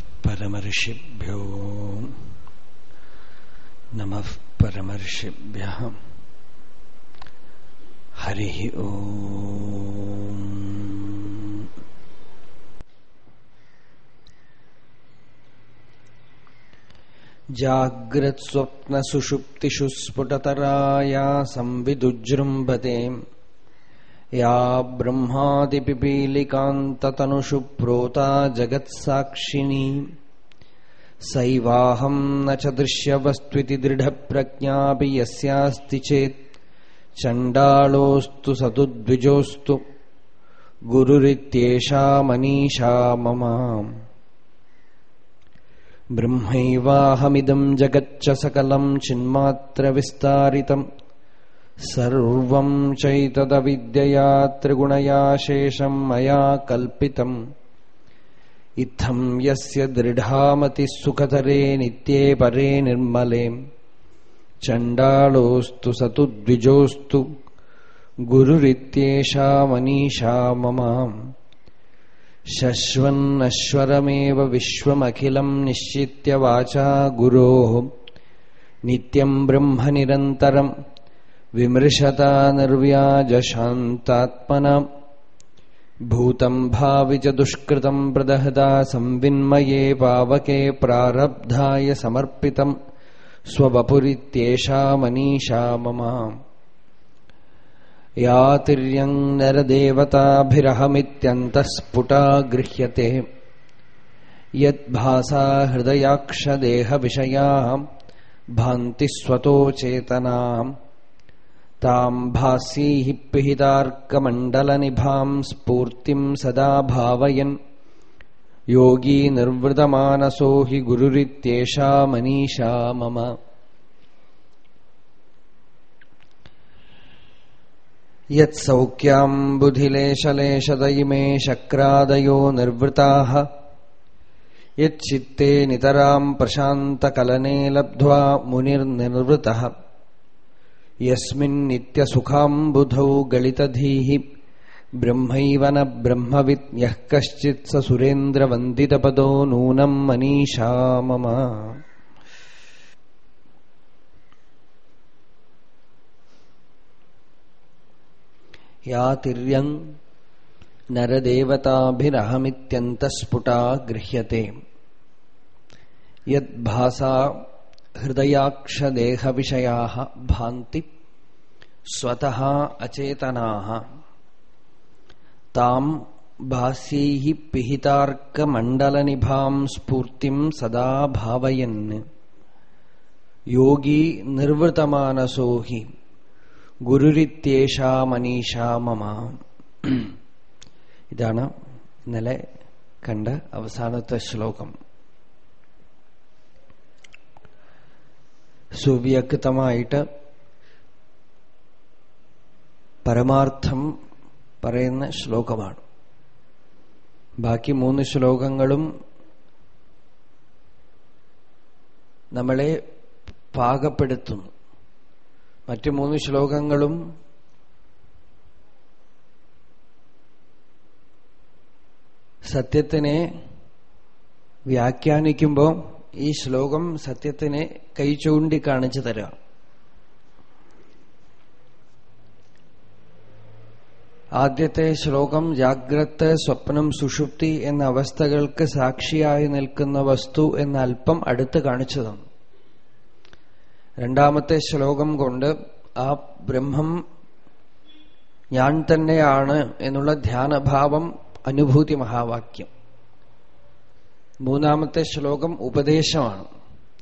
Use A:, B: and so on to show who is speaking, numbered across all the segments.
A: परमर्षिभ्यो नमः परमर्षिभ्यः। हरिः ओम्। जाग्रत्स्वप्नसुषुप्तिषु स्फुटतराया संविदुजृम्भते या ब्रह्मादिपिपीलिकान्ततनुषु प्रोता जगत्साक्षिणी। सैवाहम् न च दृश्यवस्त्विति दृढप्रज्ञापि यस्यास्ति चेत् चण्डालोऽस्तु सतुद्विजोऽस्तु गुरुरित्येषा मनीषा मम। ब्रह्मैवाहमिदम् जगच्च सकलम् चिन्मात्रविस्तारितम् सर्वम् चैतदविद्यया त्रिगुणया शेषम् मया कल्पितम्। इत्थम् यस्य दृढामतिः सुखतरे नित्ये परे निर्मले। चण्डालोऽस्तु स तु द्विजोऽस्तु। गुरुरित्येषा मनीषा मम। शश्वन्नश्वरमेव विश्वमखिलम् निश्चित्य वाचा गुरोः। नित्यम् ब्रह्म निरन्तरम्। विमृशता निर्व्याजशान्तात्मना भूतम् भावि च दुष्कृतम् प्रदहदा संविन्मये पावके प्रारब्धाय समर्पितम्। स्ववपुरित्येषा मनीषा मम। या तिर्यम् नरदेवताभिरहमित्यन्तःस्फुटा गृह्यते। यद्भासा हृदयाक्षदेहविषया भान्ति स्वतो चेतनाम्। ताम् भास्यैः पिहितार्कमण्डलनिभाम् सदा भावयन्। योगी निर्वृतमानसो हि गुरुरित्येषा मनीषा मम। यत्सौख्याम्बुधिलेशलेशदयिमे शक्रादयो निर्वृताः। यच्चित्ते लब्ध्वा मुनिर्निर्वृतः। यस्मिन्नित्यसुखाम्बुधौ गलितधीः ब्रह्मैव न ब्रह्मवित् यः कश्चित् स सुरेन्द्रवन्दितपदो नूनम् मनीषा मम। या यद्भासा ഹൃദയാക്ഷദേഹവിഷയാ ഭാന്തി സ്വതഃ അചേതനാ താം ഭാസ്യൈ പിഹിതാർക്കമണ്ഡലനിഭാം സ്ഫൂർത്തിം സദാ ഭാവയൻ. യോഗി നിർവൃതമാനസോ ഹി ഗുരുരിത്യേഷാ മനീഷ മമ. ഇതാണ് ഇന്നലെ കണ്ട അവസാനത്തെ ശ്ലോകം. സുവ്യക്തമായിട്ട് പരമാർത്ഥം പറയുന്ന ശ്ലോകമാണ്. ബാക്കി മൂന്ന് ശ്ലോകങ്ങളും നമ്മളെ പാകപ്പെടുത്തുന്നു. മറ്റു മൂന്ന് ശ്ലോകങ്ങളും സത്യത്തിനെ വ്യാഖ്യാനിക്കുമ്പോൾ ഈ ശ്ലോകം സത്യത്തിനെ കൈ ചൂണ്ടി കാണിച്ചു തരാം. ആദ്യത്തെ ശ്ലോകം ജാഗ്രത് സ്വപ്നം സുഷുപ്തി എന്ന അവസ്ഥകൾക്ക് സാക്ഷിയായി നിൽക്കുന്ന വസ്തു എന്ന അല്പം അടുത്ത് കാണിച്ചു തന്നു രണ്ടാമത്തെ ശ്ലോകം കൊണ്ട് ആ ബ്രഹ്മം ഞാൻ തന്നെയാണ് എന്നുള്ള ധ്യാനഭാവം അനുഭൂതി മഹാവാക്യം. മൂന്നാമത്തെ ശ്ലോകം ഉപദേശമാണ്.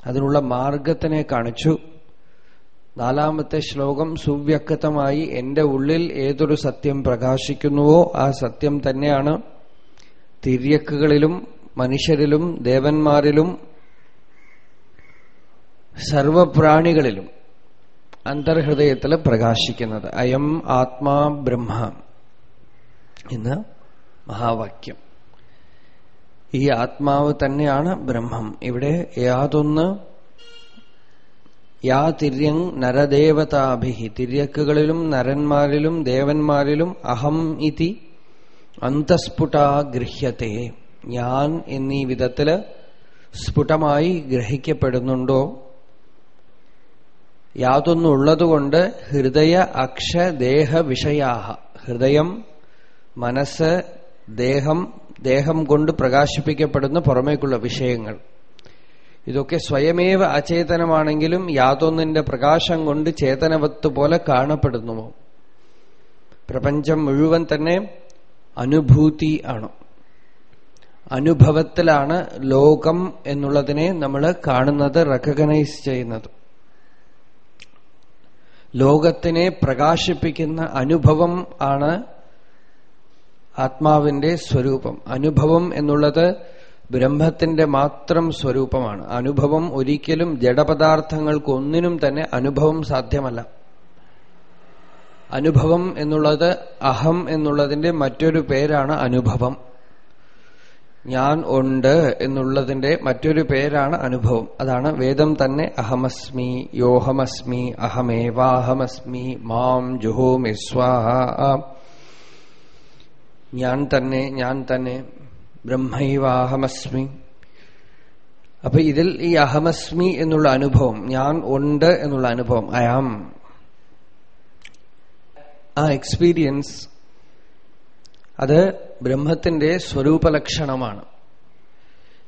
A: അതിനുള്ള മാർഗത്തിനെ കാണിച്ചു. നാലാമത്തെ ശ്ലോകം സുവ്യക്തമായി എന്റെ ഉള്ളിൽ ഏതൊരു സത്യം പ്രകാശിക്കുന്നുവോ ആ സത്യം തന്നെയാണ്. തിര്യക്കുകളിലും മനുഷ്യരിലും ദേവന്മാരിലും സർവപ്രാണികളിലും അന്തർഹൃദയത്തിൽ പ്രകാശിക്കുന്നത്. അയം ആത്മാ ബ്രഹ്മ. എന്ന് മഹാവാക്യം. ഈ ആത്മാവ് തന്നെയാണ് ബ്രഹ്മം. ഇവിടെ യാതൊന്ന് യാ തിര്യങ് നരദേവതാഭിഹി. തിര്യക്കുകളിലും നരന്മാരിലും ദേവന്മാരിലും അഹം ഇതി അന്തസ്ഫുട ഗൃഹ്യത്തെ. ഞാൻ എന്നീ വിധത്തിൽ സ്ഫുടമായി ഗ്രഹിക്കപ്പെടുന്നുണ്ടോ? യാതൊന്നുള്ളതുകൊണ്ട് ഹൃദയ അക്ഷ ദേഹ വിഷയാഹ. ഹൃദയം മനസ്സ് ദേഹം ദേഹം കൊണ്ട് പ്രകാശിപ്പിക്കപ്പെടുന്ന പുറമേക്കുള്ള വിഷയങ്ങൾ. ഇതൊക്കെ സ്വയമേവ അചേതനമാണെങ്കിലും യാതൊന്നിന്റെ പ്രകാശം കൊണ്ട് ചേതനവത്ത് പോലെ കാണപ്പെടുന്നുവോ? പ്രപഞ്ചം മുഴുവൻ തന്നെ അനുഭൂതി ആണ്. അനുഭവത്തിലാണ് ലോകം എന്നുള്ളതിനെ നമ്മൾ കാണുന്നത് റെക്കഗ്നൈസ് ചെയ്യുന്നത്. ലോകത്തിനെ പ്രകാശിപ്പിക്കുന്ന അനുഭവം ആണ് ആത്മാവിന്റെ സ്വരൂപം അനുഭവം എന്നുള്ളത് ബ്രഹ്മത്തിന്റെ മാത്രം സ്വരൂപമാണ്. അനുഭവം ഒരിക്കലും ജഡപദാർത്ഥങ്ങൾക്കൊന്നിനും തന്നെ അനുഭവം സാധ്യമല്ല. അനുഭവം എന്നുള്ളത് അഹം എന്നുള്ളതിന്റെ മറ്റൊരു പേരാണ് അനുഭവം. ഞാൻ ഉണ്ട് എന്നുള്ളതിന്റെ മറ്റൊരു പേരാണ് അനുഭവം. അതാണ് വേദം തന്നെ അഹമസ്മി യോഹമസ്മി അഹമേവാഹമസ്മി മാം ജുഹോമി സ്വാഹ. ഞാൻ തന്നെ ഞാൻ തന്നെ ബ്രഹ്മൈവാഹമസ്മി. അപ്പൊ ഇതിൽ ഈ അഹമസ്മി എന്നുള്ള അനുഭവം ഞാൻ ഉണ്ട് എന്നുള്ള അനുഭവം ഐ ആം. ആ എക്സ്പീരിയൻസ് അത് ബ്രഹ്മത്തിന്റെ സ്വരൂപലക്ഷണമാണ്.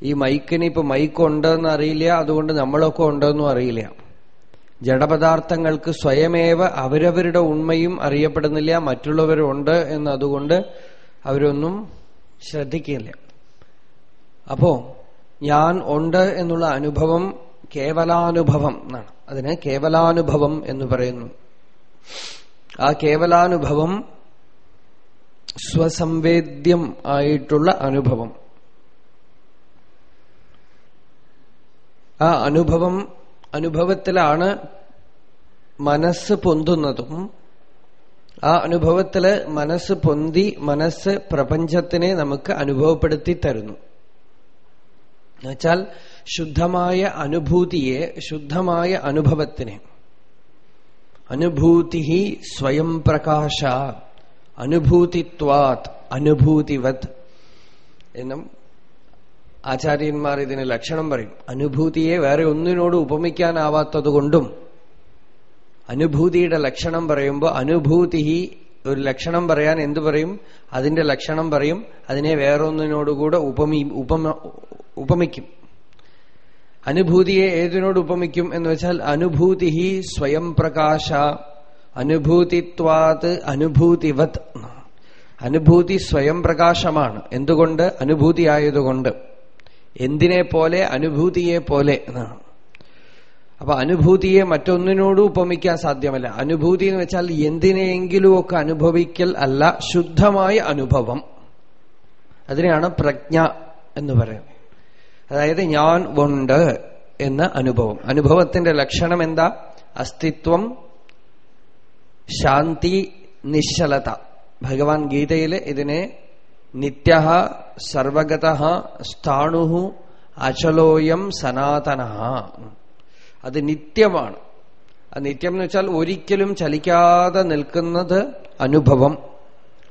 A: ഈ മൈക്കിന് ഇപ്പൊ മൈക്ക് ഉണ്ടെന്ന് അറിയില്ല അതുകൊണ്ട് നമ്മളൊക്കെ ഉണ്ടെന്നും അറിയില്ല. ജഡപദാർത്ഥങ്ങൾക്ക് സ്വയമേവ അവരവരുടെ ഉണ്മയും അറിയപ്പെടുന്നില്ല മറ്റുള്ളവരുണ്ട് എന്നതുകൊണ്ട് അവരൊന്നും ശ്രദ്ധിക്കില്ല. അപ്പോ ഞാൻ ഉണ്ട് എന്നുള്ള അനുഭവം കേവലാനുഭവം എന്നാണ്. അതിന് കേവലാനുഭവം എന്ന് പറയുന്നു. ആ കേവലാനുഭവം സ്വസംവേദ്യം ആയിട്ടുള്ള അനുഭവം. ആ അനുഭവം അനുഭവത്തിലാണ് മനസ്സ് പൊന്തുന്നതും ആ അനുഭവത്തിൽ മനസ്സ് പൊന്തി മനസ്സ് പ്രപഞ്ചത്തിനെ നമുക്ക് അനുഭവപ്പെടുത്തി തരുന്നു. എന്നുവെച്ചാൽ ശുദ്ധമായ അനുഭൂതിയെ ശുദ്ധമായ അനുഭവത്തിനെ. അനുഭൂതി സ്വയം പ്രകാശ അനുഭൂതിത്വാത് അനുഭൂതിവത് എന്നും ആചാര്യന്മാർ ഇതിന് ലക്ഷണം പറയും. അനുഭൂതിയെ വേറെ ഒന്നിനോട് ഉപമിക്കാനാവാത്തതുകൊണ്ടും അനുഭൂതിയുടെ ലക്ഷണം പറയുമ്പോൾ അനുഭൂതി ഒരു ലക്ഷണം പറയാൻ എന്തു പറയും? അതിന്റെ ലക്ഷണം പറയും. അതിനെ വേറൊന്നിനോടുകൂടെ ഉപമി ഉപമ ഉപമിക്കും. അനുഭൂതിയെ ഏതിനോട് ഉപമിക്കും എന്ന് വെച്ചാൽ അനുഭൂതി സ്വയം പ്രകാശ അനുഭൂതിത്വാത് അനുഭൂതിവത് അനുഭൂതി സ്വയം പ്രകാശമാണ്. എന്തുകൊണ്ട്? അനുഭൂതിയായതുകൊണ്ട് എന്തിനെ പോലെ? അനുഭൂതിയെ പോലെ എന്നാണ് അപ്പൊ അനുഭൂതിയെ മറ്റൊന്നിനോടും ഉപമിക്കാൻ സാധ്യമല്ല. അനുഭൂതി എന്ന് വെച്ചാൽ എന്തിനെങ്കിലുമൊക്കെ അനുഭവിക്കൽ അല്ല ശുദ്ധമായ അനുഭവം. അതിനെയാണ് പ്രജ്ഞ എന്ന് പറയുന്നത്. അതായത് ഞാൻ ഉണ്ട് എന്ന അനുഭവം. അനുഭവത്തിന്റെ ലക്ഷണം എന്താ? അസ്തിത്വം ശാന്തി നിശ്ചലത. ഭഗവാൻ ഗീതയിൽ ഇതിനെ നിത്യ സർവഗത സ്ഥാണു അചലോയം സനാതന. അത് നിത്യമാണ്. ആ നിത്യം എന്ന് വെച്ചാൽ ഒരിക്കലും ചലിക്കാതെ നിൽക്കുന്നത് അനുഭവം.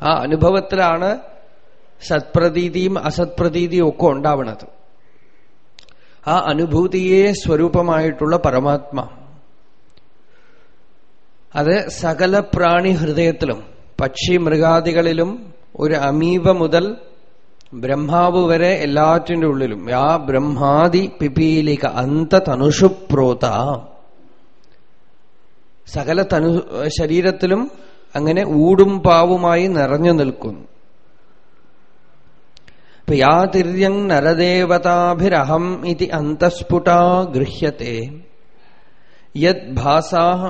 A: ആ അനുഭവത്തിലാണ് സത്പ്രതീതിയും അസത്പ്രതീതിയും ഒക്കെ ഉണ്ടാവണത്. ആ അനുഭൂതിയെ സ്വരൂപമായിട്ടുള്ള പരമാത്മ. അത് സകല പ്രാണി ഹൃദയത്തിലും പക്ഷി മൃഗാദികളിലും ഒരു അമീബ മുതൽ ബ്രഹ്മാവ് വരെ എല്ലാറ്റിന്റെ ഉള്ളിലും. ആ ബ്രഹ്മാദി പിപീലിക അന്ത തനുഷുപ്രോത സകല തനു ശരീരത്തിലും അങ്ങനെ ഊടും പാവുമായി നിറഞ്ഞു നിൽക്കുന്നു. യാതിര്യങ് നരദേവതാഭിരഹം ഇതി അന്തസ്ഫുടാ ഗൃഹ്യത്തെ. യദ് ഭാസാഹ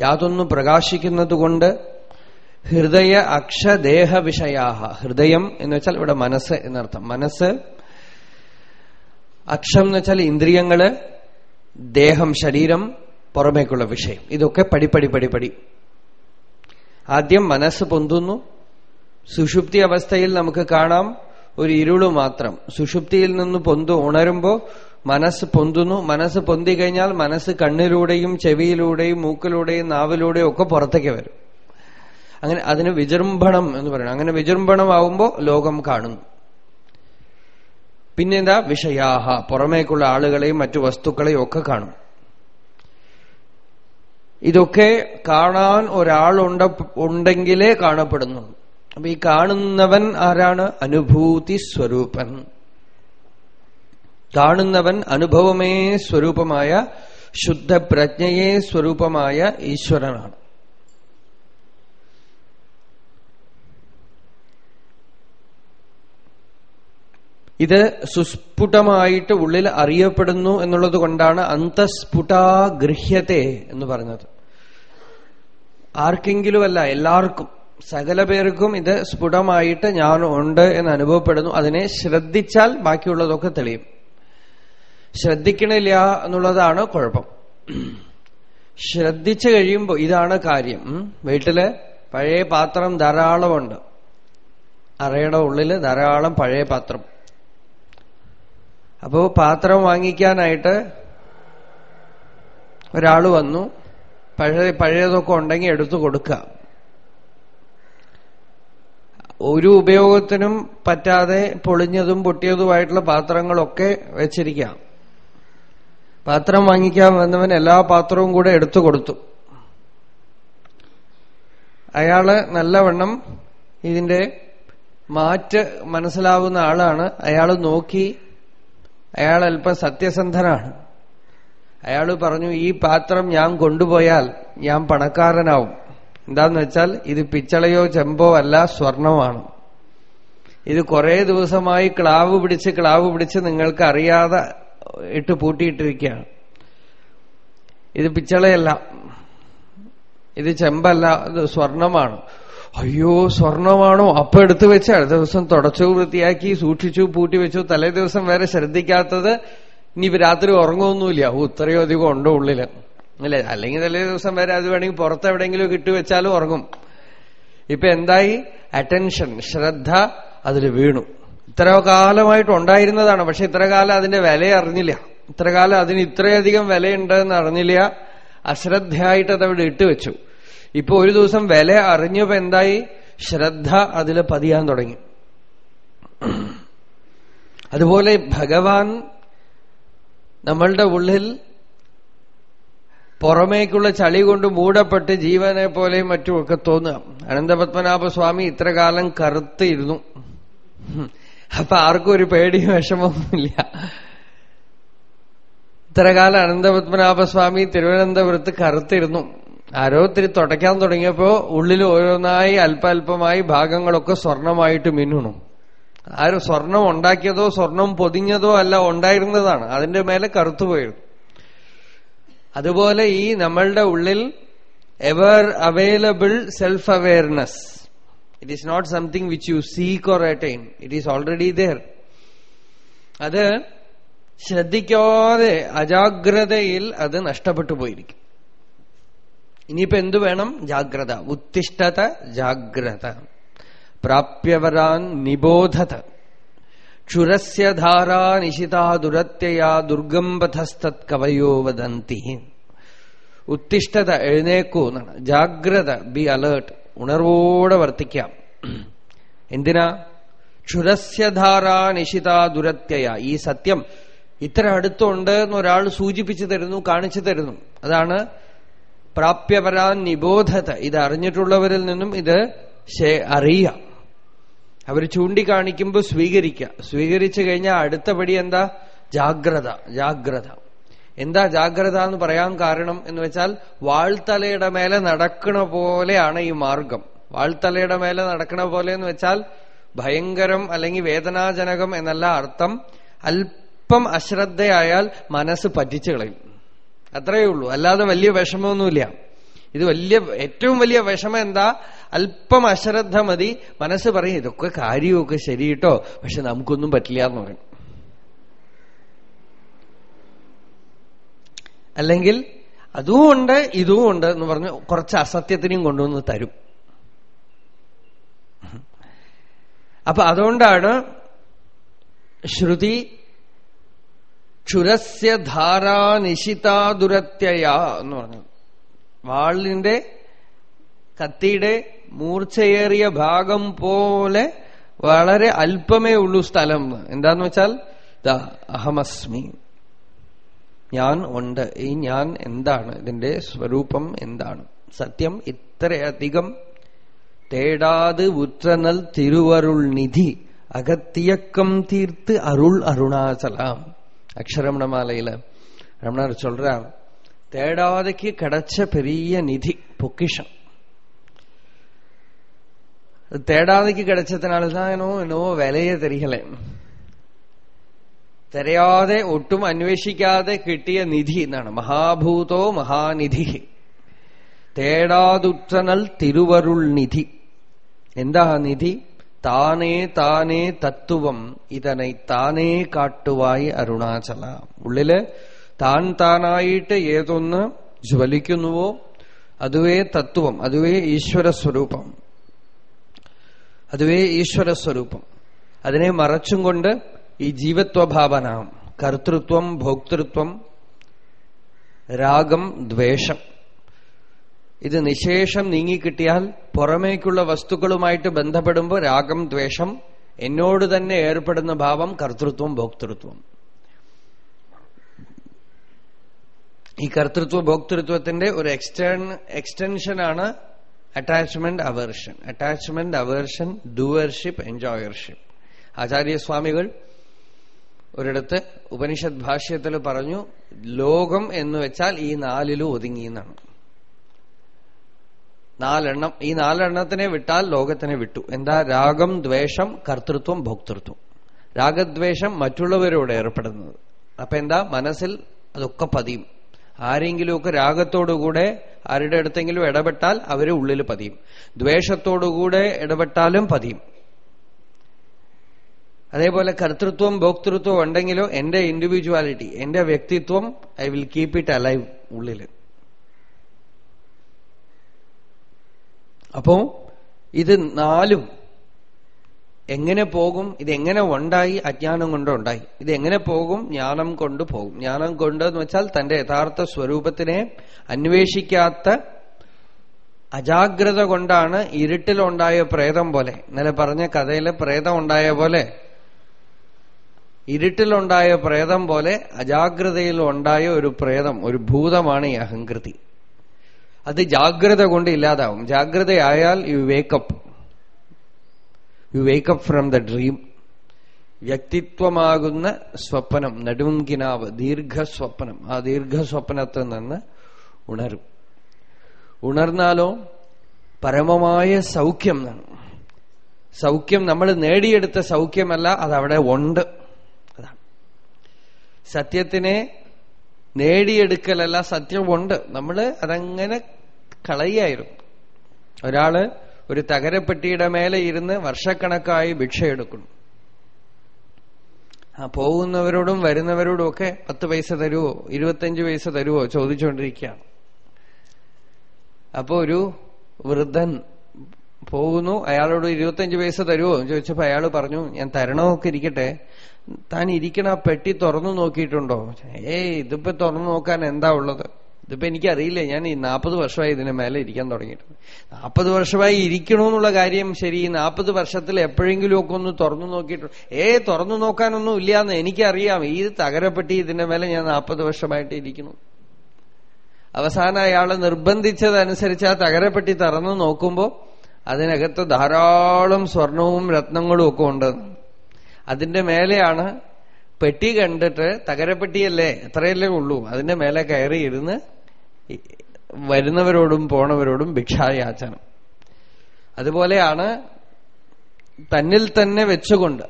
A: യാതൊന്നു പ്രകാശിക്കുന്നതുകൊണ്ട് ഹൃദയ അക്ഷദേഹ വിഷയാഹ ഹൃദയം എന്ന് വെച്ചാൽ ഇവിടെ മനസ്സ് എന്നർത്ഥം. മനസ്സ് അക്ഷം എന്ന് വെച്ചാൽ ഇന്ദ്രിയങ്ങൾ ദേഹം ശരീരം പുറമേക്കുള്ള വിഷയം. ഇതൊക്കെ പടിപ്പടി പടിപ്പടി ആദ്യം മനസ്സ് പൊന്തുന്നു. സുഷുപ്തി അവസ്ഥയിൽ നമുക്ക് കാണാം ഒരു ഇരുൾ മാത്രം. സുഷുപ്തിയിൽ നിന്ന് പൊന്തു ഉണരുമ്പോ മനസ്സ് പൊന്തുന്നു. മനസ്സ് പൊന്തി കഴിഞ്ഞാൽ മനസ്സ് കണ്ണിലൂടെയും ചെവിയിലൂടെയും മൂക്കിലൂടെയും നാവിലൂടെയും ഒക്കെ പുറത്തേക്ക് വരും. അങ്ങനെ അതിന് വിജൃംഭണം എന്ന് പറയുന്നത് അങ്ങനെ വിജൃംഭണമാവുമ്പോ ലോകം കാണുന്നു. പിന്നെന്താ? വിഷയാഹ. പുറമേക്കുള്ള ആളുകളെയും മറ്റു വസ്തുക്കളെയും ഒക്കെ കാണും. ഇതൊക്കെ കാണാൻ ഒരാളുണ്ട ഉണ്ടെങ്കിലേ കാണപ്പെടുന്നു അപ്പൊ ഈ കാണുന്നവൻ ആരാണ്? അനുഭൂതി സ്വരൂപൻ. കാണുന്നവൻ അനുഭവമേ സ്വരൂപമായ ശുദ്ധ പ്രജ്ഞയെ സ്വരൂപമായ ഈശ്വരനാണ്. ഇത് സുസ്ഫുടമായിട്ട് ഉള്ളിൽ അറിയപ്പെടുന്നു എന്നുള്ളത് കൊണ്ടാണ് അന്തസ്ഫുടാഗൃഹ്യത്തെ എന്ന് പറഞ്ഞത്. ആർക്കെങ്കിലുമല്ല എല്ലാവർക്കും സകല പേർക്കും ഇത് സ്ഫുടമായിട്ട് ഞാൻ ഉണ്ട് എന്ന് അനുഭവപ്പെടുന്നു. അതിനെ ശ്രദ്ധിച്ചാൽ ബാക്കിയുള്ളതൊക്കെ തെളിയും. ശ്രദ്ധിക്കണില്ല എന്നുള്ളതാണ് കുഴപ്പം. ശ്രദ്ധിച്ചു കഴിയുമ്പോൾ ഇതാണ് കാര്യം. വീട്ടിൽ പഴയ പാത്രം ധാരാളമുണ്ട്. അറയുടെ ഉള്ളിൽ ധാരാളം പഴയ പാത്രം. അപ്പോ പാത്രം വാങ്ങിക്കാനായിട്ട് ഒരാൾ വന്നു. പഴയ പഴയതൊക്കെ ഉണ്ടെങ്കിൽ എടുത്തു കൊടുക്കുക. ഒരു ഉപയോഗത്തിനും പറ്റാതെ പൊളിഞ്ഞതും പൊട്ടിയതുമായിട്ടുള്ള പാത്രങ്ങളൊക്കെ വെച്ചിരിക്കാം പാത്രം വാങ്ങിക്കാൻ വന്നവൻ എല്ലാ പാത്രവും കൂടെ എടുത്തു കൊടുത്തു. അയാൾ നല്ലവണ്ണം ഇതിന്റെ മാറ്റ് മനസ്സിലാവുന്ന ആളാണ്. അയാൾ നോക്കി അയാൾ അല്പം സത്യസന്ധനാണ്. അയാൾ പറഞ്ഞു ഈ പാത്രം ഞാൻ കൊണ്ടുപോയാൽ ഞാൻ പണക്കാരനാവും. എന്താന്ന് വെച്ചാൽ ഇത് പിച്ചളയോ ചെമ്പോ അല്ല സ്വർണമാണ്. ഇത് കുറെ ദിവസമായി ക്ലാവ് പിടിച്ച് ക്ലാവ് പിടിച്ച് നിങ്ങൾക്ക് അറിയാതെ ഇട്ട് പൂട്ടിയിട്ടിരിക്കുകയാണ്. ഇത് പിച്ചളയല്ല. ഇത് ചെമ്പല്ല സ്വർണമാണ്. അയ്യോ സ്വർണമാണോ? അപ്പൊ എടുത്തു വെച്ച് അടുത്ത ദിവസം തുടച്ചു വൃത്തിയാക്കി സൂക്ഷിച്ചു പൂട്ടി വെച്ചു. തലേ ദിവസം വരെ ശ്രദ്ധിക്കാത്തത് ഇനി രാത്രി ഉറങ്ങുമൊന്നുമില്ല ഇത്രയോ അധികം ഉണ്ടോ ഉള്ളിൽ. അല്ലെ? അല്ലെങ്കിൽ തലേ ദിവസം വരെ അത് വേണമെങ്കിൽ പുറത്ത് എവിടെയെങ്കിലും കിട്ടുവെച്ചാലും ഉറങ്ങും. ഇപ്പൊ എന്തായി? അറ്റൻഷൻ ശ്രദ്ധ അതിൽ വീണു. ഇത്ര കാലമായിട്ട് ഉണ്ടായിരുന്നതാണ്. പക്ഷെ ഇത്ര കാലം അതിന്റെ വില അറിഞ്ഞില്ല. ഇത്ര കാലം അതിന് ഇത്രയധികം വിലയുണ്ടെന്ന് അറിഞ്ഞില്ല. അശ്രദ്ധയായിട്ട് അത് അവിടെ ഇട്ടുവെച്ചു ഇപ്പൊ ഒരു ദിവസം വില അറിഞ്ഞപ്പോ എന്തായി? ശ്രദ്ധ അതിൽ പതിയാൻ തുടങ്ങി. അതുപോലെ ഭഗവാൻ നമ്മളുടെ ഉള്ളിൽ പുറമേക്കുള്ള ചളി കൊണ്ട് മൂടപ്പെട്ട് ജീവനെ പോലെയും മറ്റുമൊക്കെ തോന്നുക. അനന്തപത്മനാഭസ്വാമി ഇത്ര കാലം കറുത്തിരുന്നു. അപ്പൊ ആർക്കും ഒരു പേടിയും വിഷമമൊന്നുമില്ല. ഇത്ര കാലം അനന്തപത്മനാഭസ്വാമി തിരുവനന്തപുരത്ത് കറുത്തിരുന്നു. ആരോ ഒത്തിരി തുടയ്ക്കാൻ തുടങ്ങിയപ്പോ ഉള്ളിൽ ഓരോന്നായി അല്പാൽപമായി ഭാഗങ്ങളൊക്കെ സ്വർണമായിട്ട് മിന്നുണു. ആരും സ്വർണം ഉണ്ടാക്കിയതോ സ്വർണം പൊതിഞ്ഞതോ അല്ല ഉണ്ടായിരുന്നതാണ്. അതിന്റെ മേലെ കറുത്തുപോയിരുന്നു അതുപോലെ ഈ നമ്മളുടെ ഉള്ളിൽ ever available self awareness it is not something which you seek or attain it is already there അത് ശ്രദ്ധിക്കാതെ അജാഗ്രതയിൽ അത് നഷ്ടപ്പെട്ടു പോയിരിക്കും. ഇനിയിപ്പോ എന്തു വേണം? ജാഗ്രത. ഉത്തിഷ്ഠത ജാഗ്രത. പ്രാപ്യവരാൻ നിബോധത. ക്ഷുരസ്യ ധാരാ നിശിതാ ദുരത്യയാ ദുർഗം പഥസ്തത് കവയോ വദന്തി. ഉത്തിഷ്ഠത എഴുന്നേക്കൂ എന്നാണ്. ജാഗ്രത ബി അലേർട്ട്. ഉണർവോടെ വർത്തിക്കാം. എന്തിനാ? ക്ഷുരസ്യധാരാ നിശിതാ ദുരത്യയ. ഈ സത്യം ഇത്ര അടുത്തുണ്ട് എന്നൊരാൾ സൂചിപ്പിച്ചു തരുന്നു കാണിച്ചു തരുന്നു. അതാണ് പ്രാപ്യപരാൻ നിബോധത. ഇത് അറിഞ്ഞിട്ടുള്ളവരിൽ നിന്നും ഇത് അറിയാം. അവർ ചൂണ്ടിക്കാണിക്കുമ്പോൾ സ്വീകരിക്കുക സ്വീകരിച്ചു കഴിഞ്ഞാൽ അടുത്ത പടി എന്താ? ജാഗ്രത ജാഗ്രത. എന്താ ജാഗ്രത എന്ന് പറയാൻ കാരണം എന്ന് വെച്ചാൽ വാൾത്തലയുടെ മേലെ നടക്കണ പോലെയാണ് ഈ മാർഗം. വാൾത്തലയുടെ മേലെ നടക്കണ പോലെ എന്ന് വെച്ചാൽ ഭയങ്കരം അല്ലെങ്കിൽ വേദനാജനകം എന്നല്ല അർത്ഥം. അല്പം അശ്രദ്ധയായാൽ മനസ്സ് പറ്റിച്ചു കളയും. അത്രയേ ഉള്ളൂ. അല്ലാതെ വലിയ വിഷമമൊന്നുമില്ല. ഇത് വലിയ ഏറ്റവും വലിയ വിഷമം എന്താ? അല്പം അശ്രദ്ധ മതി. മനസ്സ് പറയും ഇതൊക്കെ കാര്യമൊക്കെ ശരി കേട്ടോ. പക്ഷെ നമുക്കൊന്നും പറ്റില്ല എന്ന് പറയും. അല്ലെങ്കിൽ അതും ഉണ്ട് ഇതും ഉണ്ട് എന്ന് പറഞ്ഞ് കുറച്ച് അസത്യത്തിനെയും കൊണ്ടുവന്ന് തരും. അപ്പൊ അതുകൊണ്ടാണ് ശ്രുതി ക്ഷുരസ്യ ധാരാ നിശിതാ ദുരത്യയ എന്ന് പറഞ്ഞു. വാളിന്റെ കത്തിയുടെ മൂർച്ചയേറിയ ഭാഗം പോലെ വളരെ അല്പമേ ഉള്ളൂ സ്ഥലം. എന്താന്ന് വെച്ചാൽ അഹമസ്മി. ഞാൻ ഉണ്ട്. ഈ ഞാൻ എന്താണ്? ഇതിന്റെ സ്വരൂപം എന്താണ്? സത്യം ഇത്രയധികം തേടാത് ഉറ്റനൽ തിരുവരുൾ നിധി അകത്തിയക്കം തീർത്ത് അരുൾ അരുണാചലാം. அக்ஷரமணமாலையில ரமணர் சொல்றார் தேடாதைக்கு கிடைச்ச பெரிய நிதி பொக்கிஷம் தேடாதைக்கு கிடைச்சதுனாலதான் என்னோ என்னவோ விலையே தெரியல തിരയാതെ ഒട്ടും അന്വേഷിക്കാതെ കിട്ടിയ നിധി എന്നാണ് മഹാഭൂതോ മഹാനിധി തേടാതുറ്റനൽ തിരുവരുൾ നിധി എന്താ നിധി താനേ താനേ തത്വം ഇതനെ താനേ കാട്ടുവായി അരുണാചല ഉള്ളിൽ താൻ താനായിട്ട് ഏതൊന്ന് ജ്വലിക്കുന്നുവോ അതുവേ തത്വം അതുവേ ഈശ്വര സ്വരൂപം അതുവേ ഈശ്വര സ്വരൂപം അതിനെ മറച്ചും കൊണ്ട് ഈ ജീവത്വഭാവന കർത്തൃത്വം ഭോക്തൃത്വം രാഗം ദ്വേഷം ഇത് നിശേഷം നീങ്ങിക്കിട്ടിയാൽ പുറമേക്കുള്ള വസ്തുക്കളുമായിട്ട് ബന്ധപ്പെടുമ്പോൾ രാഗം ദ്വേഷം എന്നോട് തന്നെ ഏർപ്പെടുന്ന ഭാവം കർത്തൃത്വം ഭോക്തൃത്വം. ഈ കർത്തൃത്വ ഭോക്തൃത്വത്തിന്റെ ഒരു extern എക്സ്റ്റൻഷനാണ് attachment aversion attachment aversion doership enjoyership ആചാര്യസ്വാമികൾ ഒരിടത്ത് ഉപനിഷത് ഭാഷ്യത്തിൽ പറഞ്ഞു ലോകം എന്ന് വെച്ചാൽ ഈ നാലിലും ഒതുങ്ങി എന്നാണ്. നാലെണ്ണം. ഈ നാലെണ്ണത്തിനെ വിട്ടാൽ ലോകത്തിനെ വിട്ടു. എന്താ? രാഗം ദ്വേഷം കർത്തൃത്വം ഭോക്തൃത്വം. രാഗദ്വേഷം മറ്റുള്ളവരോട് ഏർപ്പെടുന്നത്. അപ്പൊ എന്താ? മനസ്സിൽ അതൊക്കെ പതിയും. ആരെങ്കിലുമൊക്കെ രാഗത്തോടുകൂടെ ആരുടെ അടുത്തെങ്കിലും ഇടപെട്ടാൽ അവർ ഉള്ളിൽ പതിയും. ദ്വേഷത്തോടുകൂടെ ഇടപെട്ടാലും പതിയും. അതേപോലെ കർത്തൃത്വം ഭോക്തൃത്വം ഉണ്ടെങ്കിലോ എന്റെ ഇൻഡിവിജ്വാലിറ്റി എന്റെ വ്യക്തിത്വം I will keep it alive ഉള്ളിൽ. അപ്പോ ഇത് നാലും എങ്ങനെ പോകും ഇതെങ്ങനെ ഉണ്ടായി അജ്ഞാനം കൊണ്ട് ഉണ്ടായി. ഇത് എങ്ങനെ പോകും ജ്ഞാനം കൊണ്ട് പോകും. ജ്ഞാനം കൊണ്ട് എന്ന് വെച്ചാൽ തന്റെ യഥാർത്ഥ സ്വരൂപത്തിനെ അന്വേഷിക്കാത്ത അജാഗ്രത കൊണ്ടാണ് ഇരുട്ടിലുണ്ടായ പ്രേതം പോലെ. ഇന്നലെ പറഞ്ഞ കഥയിലെ പ്രേതം ഉണ്ടായ പോലെ. ഇരുട്ടിലുണ്ടായ പ്രേതം പോലെ അജാഗ്രതയിൽ ഉണ്ടായ ഒരു പ്രേതം ഒരു ഭൂതമാണ് ഈ അഹങ്കൃതി അത് ജാഗ്രത കൊണ്ട് ഇല്ലാതാവും. ജാഗ്രതയായാൽ you wake up you wake up from the dream വ്യക്തിത്വമാകുന്ന സ്വപ്നം നെടുങ്കിനാവ് ദീർഘസ്വപ്നം. ആ ദീർഘസ്വപ്നത്തിൽ നിന്ന് ഉണരും. ഉണർന്നാലോ പരമമായ സൗഖ്യം സൗഖ്യം നമ്മൾ നേടിയെടുത്ത സൗഖ്യമല്ല അതവിടെ ഉണ്ട്. അതാണ്. സത്യത്തിനെ നേടിയെടുക്കലല്ല സത്യമുണ്ട് നമ്മൾ അതങ്ങനെ കളയായിരുന്നു. ഒരാൾ ഒരു തകരപ്പെട്ടിയുടെ മേലെ ഇരുന്ന് വർഷക്കണക്കായി ഭിക്ഷയെടുക്കുന്നു. ആ പോകുന്നവരോടും വരുന്നവരോടും ഒക്കെ പത്ത് പൈസ തരുവോ ഇരുപത്തഞ്ച് പൈസ തരുവോ ചോദിച്ചുകൊണ്ടിരിക്കുകയാണ്. അപ്പോ ഒരു വൃദ്ധൻ പോകുന്നു അയാളോട് ഇരുപത്തഞ്ച് പൈസ തരുമോ എന്ന് ചോദിച്ചപ്പോ അയാൾ പറഞ്ഞു ഞാൻ തരണമൊക്കെ ഇരിക്കട്ടെ. താൻ ഇരിക്കണ പെട്ടി തുറന്നു നോക്കിയിട്ടുണ്ടോ? ഏയ് ഇതിപ്പോ തുറന്നു നോക്കാൻ എന്താ ഉള്ളത്? ഇതിപ്പോ എനിക്കറിയില്ല. ഞാൻ ഈ നാൽപ്പത് വർഷമായി ഇതിന് മേലെ ഇരിക്കാൻ തുടങ്ങിയിട്ട്. നാൽപ്പത് വർഷമായി ഇരിക്കണമെന്നുള്ള കാര്യം ശരി ഈ നാൽപ്പത് വർഷത്തിൽ എപ്പോഴെങ്കിലും ഒക്കെ ഒന്ന് തുറന്നു നോക്കിയിട്ടുണ്ട് ഏ തുറന്നു നോക്കാനൊന്നും ഇല്ലാന്ന് എനിക്കറിയാം. ഈ തകരപ്പെട്ടി ഇതിന്റെ മേലെ ഞാൻ നാൽപ്പത് വർഷമായിട്ട് ഇരിക്കുന്നു. അവസാനം അയാളെ നിർബന്ധിച്ചതനുസരിച്ച് ആ തകരപ്പെട്ടി തുറന്നു നോക്കുമ്പോൾ അതിനകത്ത് ധാരാളം സ്വർണവും രത്നങ്ങളും ഒക്കെ ഉണ്ട്. അതിന്റെ മേലെയാണ് പെട്ടി കണ്ടിട്ട് തകരപ്പെട്ടിയല്ലേ? എത്രയല്ലേ ഉള്ളൂ. അതിന്റെ മേലെ കയറി ഇരുന്ന് വരുന്നവരോടും പോണവരോടും ഭിക്ഷായാചനം. അതുപോലെയാണ് തന്നിൽ തന്നെ വെച്ചുകൊണ്ട്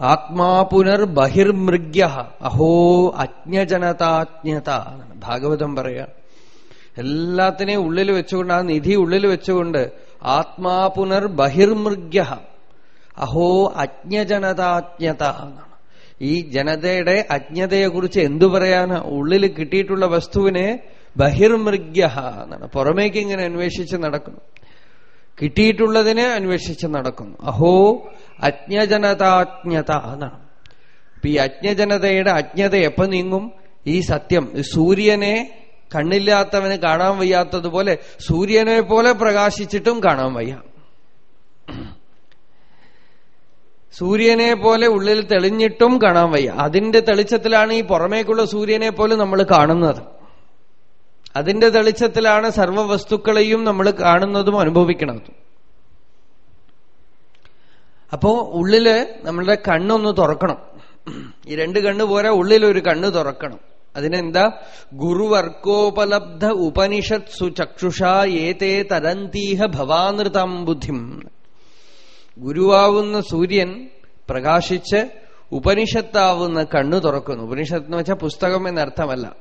A: ആത്മാ പുനർ ബഹിർമൃഗ്യ അഹോ അജ്ഞജനതാജ്ഞത ഭാഗവതം പറയുക. എല്ലാത്തിനെയും ഉള്ളിൽ വെച്ചുകൊണ്ട് ആ നിധി ഉള്ളിൽ വെച്ചുകൊണ്ട് ആത്മാ പുനർ ബഹിർമൃഗ്യ അഹോ അജ്ഞജനതാജ്ഞത എന്നാണ്. ഈ ജനതയുടെ അജ്ഞതയെക്കുറിച്ച് എന്തു പറയാനാ? ഉള്ളിൽ കിട്ടിയിട്ടുള്ള വസ്തുവിനെ ബഹിർമൃഗ്യ എന്നാണ്. പുറമേക്ക് ഇങ്ങനെ അന്വേഷിച്ച് നടക്കുന്നു. കിട്ടിയിട്ടുള്ളതിനെ അന്വേഷിച്ച് നടക്കുന്നു. അഹോ അജ്ഞജനതാജ്ഞത എന്നാണ്. അപ്പൊ ഈ അജ്ഞജനതയുടെ അജ്ഞത എപ്പോ നീങ്ങും? ഈ സത്യം. സൂര്യനെ കണ്ണില്ലാത്തവന് കാണാൻ വയ്യാത്തതുപോലെ സൂര്യനെ പോലെ പ്രകാശിച്ചിട്ടും കാണാൻ വയ്യ. സൂര്യനെ പോലെ ഉള്ളിൽ തെളിഞ്ഞിട്ടും കാണാൻ വയ്യ. അതിന്റെ തെളിച്ചത്തിലാണ് ഈ പുറമേക്കുള്ള സൂര്യനെ പോലെ നമ്മൾ കാണുന്നത്. അതിന്റെ തെളിച്ചത്തിലാണ് സർവവസ്തുക്കളെയും നമ്മൾ കാണുന്നതും അനുഭവിക്കുന്നതും. അപ്പോ ഉള്ളിൽ നമ്മളുടെ കണ്ണൊന്ന് തുറക്കണം. ഈ രണ്ട് കണ്ണ് പോരാ ഉള്ളിലൊരു കണ്ണ് തുറക്കണം. അതിനെന്താ? ഗുരുവർക്കോപലബ്ധ ഉപനിഷത്സു ചക്ഷുഷ ഏതേ തരന്തീഹ ഭവാനൃതം ബുദ്ധിം. ഗുരുവാവുന്ന സൂര്യൻ പ്രകാശിച്ച് ഉപനിഷത്താവുന്ന കണ്ണു തുറക്കുന്നു. ഉപനിഷത്ത് എന്ന് വെച്ചാൽ പുസ്തകം എന്നർത്ഥമല്ല.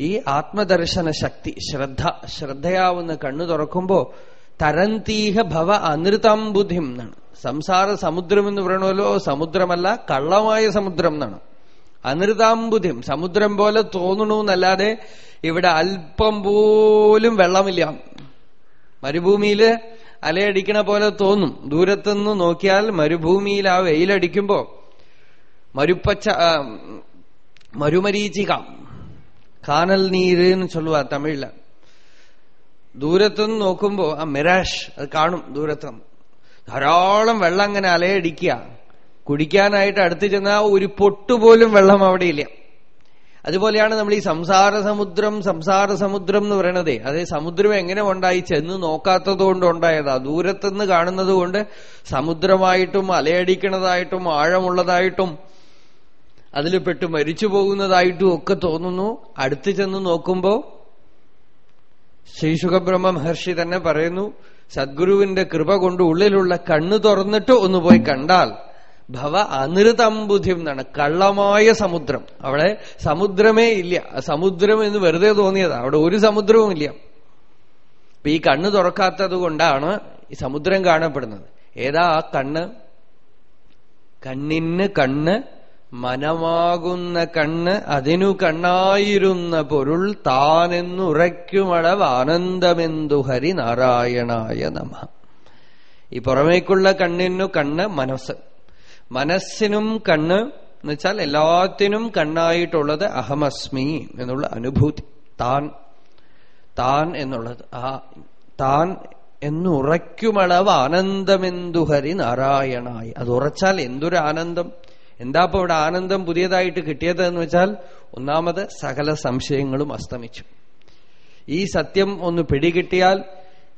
A: ഈ ആത്മദർശന ശക്തി ശ്രദ്ധ ശ്രദ്ധയാവുന്ന കണ്ണു തുറക്കുമ്പോ തരന്തീഹ ഭവ അനൃതം ബുദ്ധിം എന്നാണ്. സംസാര സമുദ്രം എന്ന് പറയണമല്ലോ സമുദ്രമല്ല കള്ളമായ സമുദ്രം എന്നാണ്. അനൃതാംബുദ്ധിം സമുദ്രം പോലെ തോന്നണു എന്നല്ലാതെ ഇവിടെ അല്പം പോലും വെള്ളമില്ല. മരുഭൂമിയിൽ അലയടിക്കണ പോലെ തോന്നും. ദൂരത്തുനിന്ന് നോക്കിയാൽ മരുഭൂമിയിൽ ആ വെയിലടിക്കുമ്പോ മരുപ്പച്ച മരുമരീചിക കാനൽ നീര് എന്ന് ചൊല്ലുക തമിഴിൽ. ദൂരത്തുനിന്ന് നോക്കുമ്പോ ആ മിരാഷ് അത് കാണും ദൂരത്തുനിന്ന് ധാരാളം വെള്ളം അങ്ങനെ അലയടിക്കുക. കുടിക്കാനായിട്ട് അടുത്ത് ചെന്നാൽ ഒരു പൊട്ടുപോലും വെള്ളം അവിടെയില്ല അതുപോലെയാണ് നമ്മൾ ഈ സംസാര സമുദ്രം സംസാര സമുദ്രം എന്ന് പറയണതേ. അതേ സമുദ്രം എങ്ങനെ ഉണ്ടായി? ചെന്ന് നോക്കാത്തത് കൊണ്ട് ഉണ്ടായതാ. ദൂരത്തുനിന്ന് കാണുന്നത് കൊണ്ട് സമുദ്രമായിട്ടും അലയടിക്കണതായിട്ടും ആഴമുള്ളതായിട്ടും അതിൽ പെട്ട് മരിച്ചു പോകുന്നതായിട്ടും ഒക്കെ തോന്നുന്നു. അടുത്ത് ചെന്ന് നോക്കുമ്പോ ശ്രീശുഖബ്രഹ്മ മഹർഷി തന്നെ പറയുന്നു സദ്ഗുരുവിന്റെ കൃപ കൊണ്ട് ഉള്ളിലുള്ള കണ്ണ് തുറന്നിട്ട് ഒന്ന് പോയി കണ്ടാൽ ഭവ അനൃതംബുദ്ധിം എന്നാണ്. കള്ളമായ സമുദ്രം. അവിടെ സമുദ്രമേ ഇല്ല. സമുദ്രം എന്ന് വെറുതെ തോന്നിയതാ. അവിടെ ഒരു സമുദ്രവും ഇല്ല. അപ്പൊ ഈ കണ്ണ് തുറക്കാത്തത് കൊണ്ടാണ് ഈ സമുദ്രം കാണപ്പെടുന്നത്. ഏതാ ആ കണ്ണ്? കണ്ണിന് കണ്ണ് മനമാകുന്ന കണ്ണ് അതിനു കണ്ണായിരുന്ന പൊരുൾ താനെന്നുറയ്ക്കുമളവ് ആനന്ദമെന്തു ഹരിനാരായണായ നമ. ഈ പുറമേക്കുള്ള കണ്ണിനു കണ്ണ് മനസ്സ്. മനസ്സിനും കണ്ണ് എന്നുവെച്ചാൽ എല്ലാത്തിനും കണ്ണായിട്ടുള്ളത് അഹമസ്മി എന്നുള്ള അനുഭൂതി. താൻ. താൻ എന്നുള്ളത്. ആ താൻ എന്നുറയ്ക്കുമളവ് ആനന്ദമെന്തു ഹരി നാരായണായി. അത് ഉറച്ചാൽ എന്തൊരു ആനന്ദം? എന്താ ഇപ്പൊ ഇവിടെ ആനന്ദം പുതിയതായിട്ട് കിട്ടിയത് എന്ന് വെച്ചാൽ ഒന്നാമത് സകല സംശയങ്ങളും അസ്തമിച്ചു. ഈ സത്യം ഒന്ന് പിടികിട്ടിയാൽ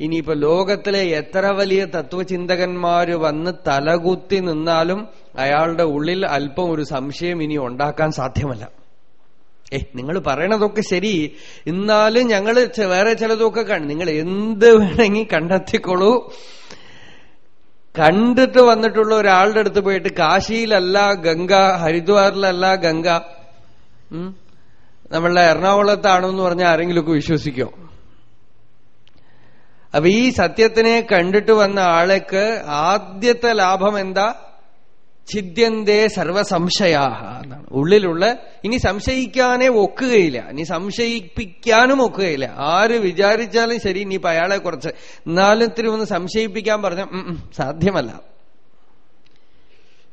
A: ഇനിയിപ്പോ ലോകത്തിലെ എത്ര വലിയ തത്വചിന്തകന്മാര് വന്ന് തലകുത്തി നിന്നാലും അയാളുടെ ഉള്ളിൽ അല്പം ഒരു സംശയം ഇനി ഉണ്ടാക്കാൻ സാധ്യമല്ല. ഏ നിങ്ങൾ പറയണതൊക്കെ ശരി. എന്നാലും ഞങ്ങൾ വേറെ ചിലതൊക്കെ കാണും നിങ്ങൾ എന്ത് വേണമെങ്കിൽ കണ്ടെത്തിക്കോളൂ. കണ്ടിട്ട് വന്നിട്ടുള്ള ഒരാളുടെ അടുത്ത് പോയിട്ട് കാശിയിലല്ല ഗംഗ ഹരിദ്വാറിലല്ല ഗംഗ നമ്മളുടെ എറണാകുളത്താണെന്ന് പറഞ്ഞാൽ ആരെങ്കിലുമൊക്കെ വിശ്വസിക്കോ? അപ്പൊ ഈ സത്യത്തിനെ കണ്ടിട്ട് വന്ന ആൾക്ക് ആദ്യത്തെ ലാഭം എന്താ? ഛിദ്യന്തേ സർവസംശയാഹ എന്നാണ്. ഉള്ളിലുള്ള ഇനി സംശയിക്കാനേ ഒക്കുകയില്ല. ഇനി സംശയിപ്പിക്കാനും ഒക്കുകയില്ല. ആര് വിചാരിച്ചാലും ശരി ഇനിയിപ്പൊ അയാളെ കുറച്ച് എന്നാലും ഇത്തിരി ഒന്ന് സംശയിപ്പിക്കാൻ പറഞ്ഞ സാധ്യമല്ല.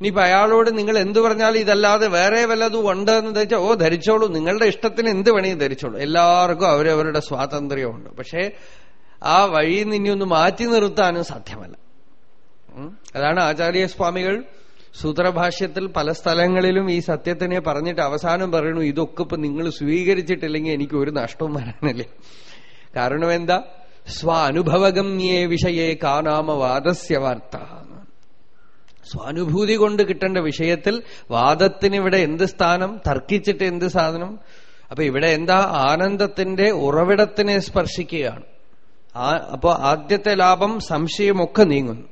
A: ഇനിയിപ്പോ അയാളോട് നിങ്ങൾ എന്തു പറഞ്ഞാലും ഇതല്ലാതെ വേറെ വല്ലതും ഉണ്ട് എന്ന് ധരിച്ചാൽ ഓ ധരിച്ചോളൂ. നിങ്ങളുടെ ഇഷ്ടത്തിന് എന്ത് വേണമെങ്കിൽ ധരിച്ചോളൂ. എല്ലാവർക്കും അവരവരുടെ സ്വാതന്ത്ര്യമുണ്ട്. പക്ഷേ ആ വഴിയിൽ നിന്ന് ഒന്ന് മാറ്റി നിർത്താനും സാധ്യമല്ല. അതാണ് ആചാര്യസ്വാമികൾ സൂത്രഭാഷ്യത്തിൽ പല സ്ഥലങ്ങളിലും ഈ സത്യത്തിനെ പറഞ്ഞിട്ട് അവസാനം പറയണു ഇതൊക്കെ ഇപ്പൊ നിങ്ങൾ സ്വീകരിച്ചിട്ടില്ലെങ്കിൽ എനിക്ക് ഒരു നഷ്ടവും വരാനില്ല. കാരണം എന്താ? സ്വാനുഭവഗമ്യേ വിഷയേ കാനാമ വാദസ്യ വാർത്ത. സ്വാനുഭൂതി കൊണ്ട് കിട്ടേണ്ട വിഷയത്തിൽ വാദത്തിന് ഇവിടെ എന്ത് സ്ഥാനം തർക്കിച്ചിട്ട് എന്ത് സാധനം? അപ്പൊ ഇവിടെ എന്താ? ആനന്ദത്തിന്റെ ഉറവിടത്തിനെ സ്പർശിക്കുകയാണ്. അപ്പോ ആദ്യത്തെ ലാഭം സംശയമൊക്കെ നീങ്ങുന്നു.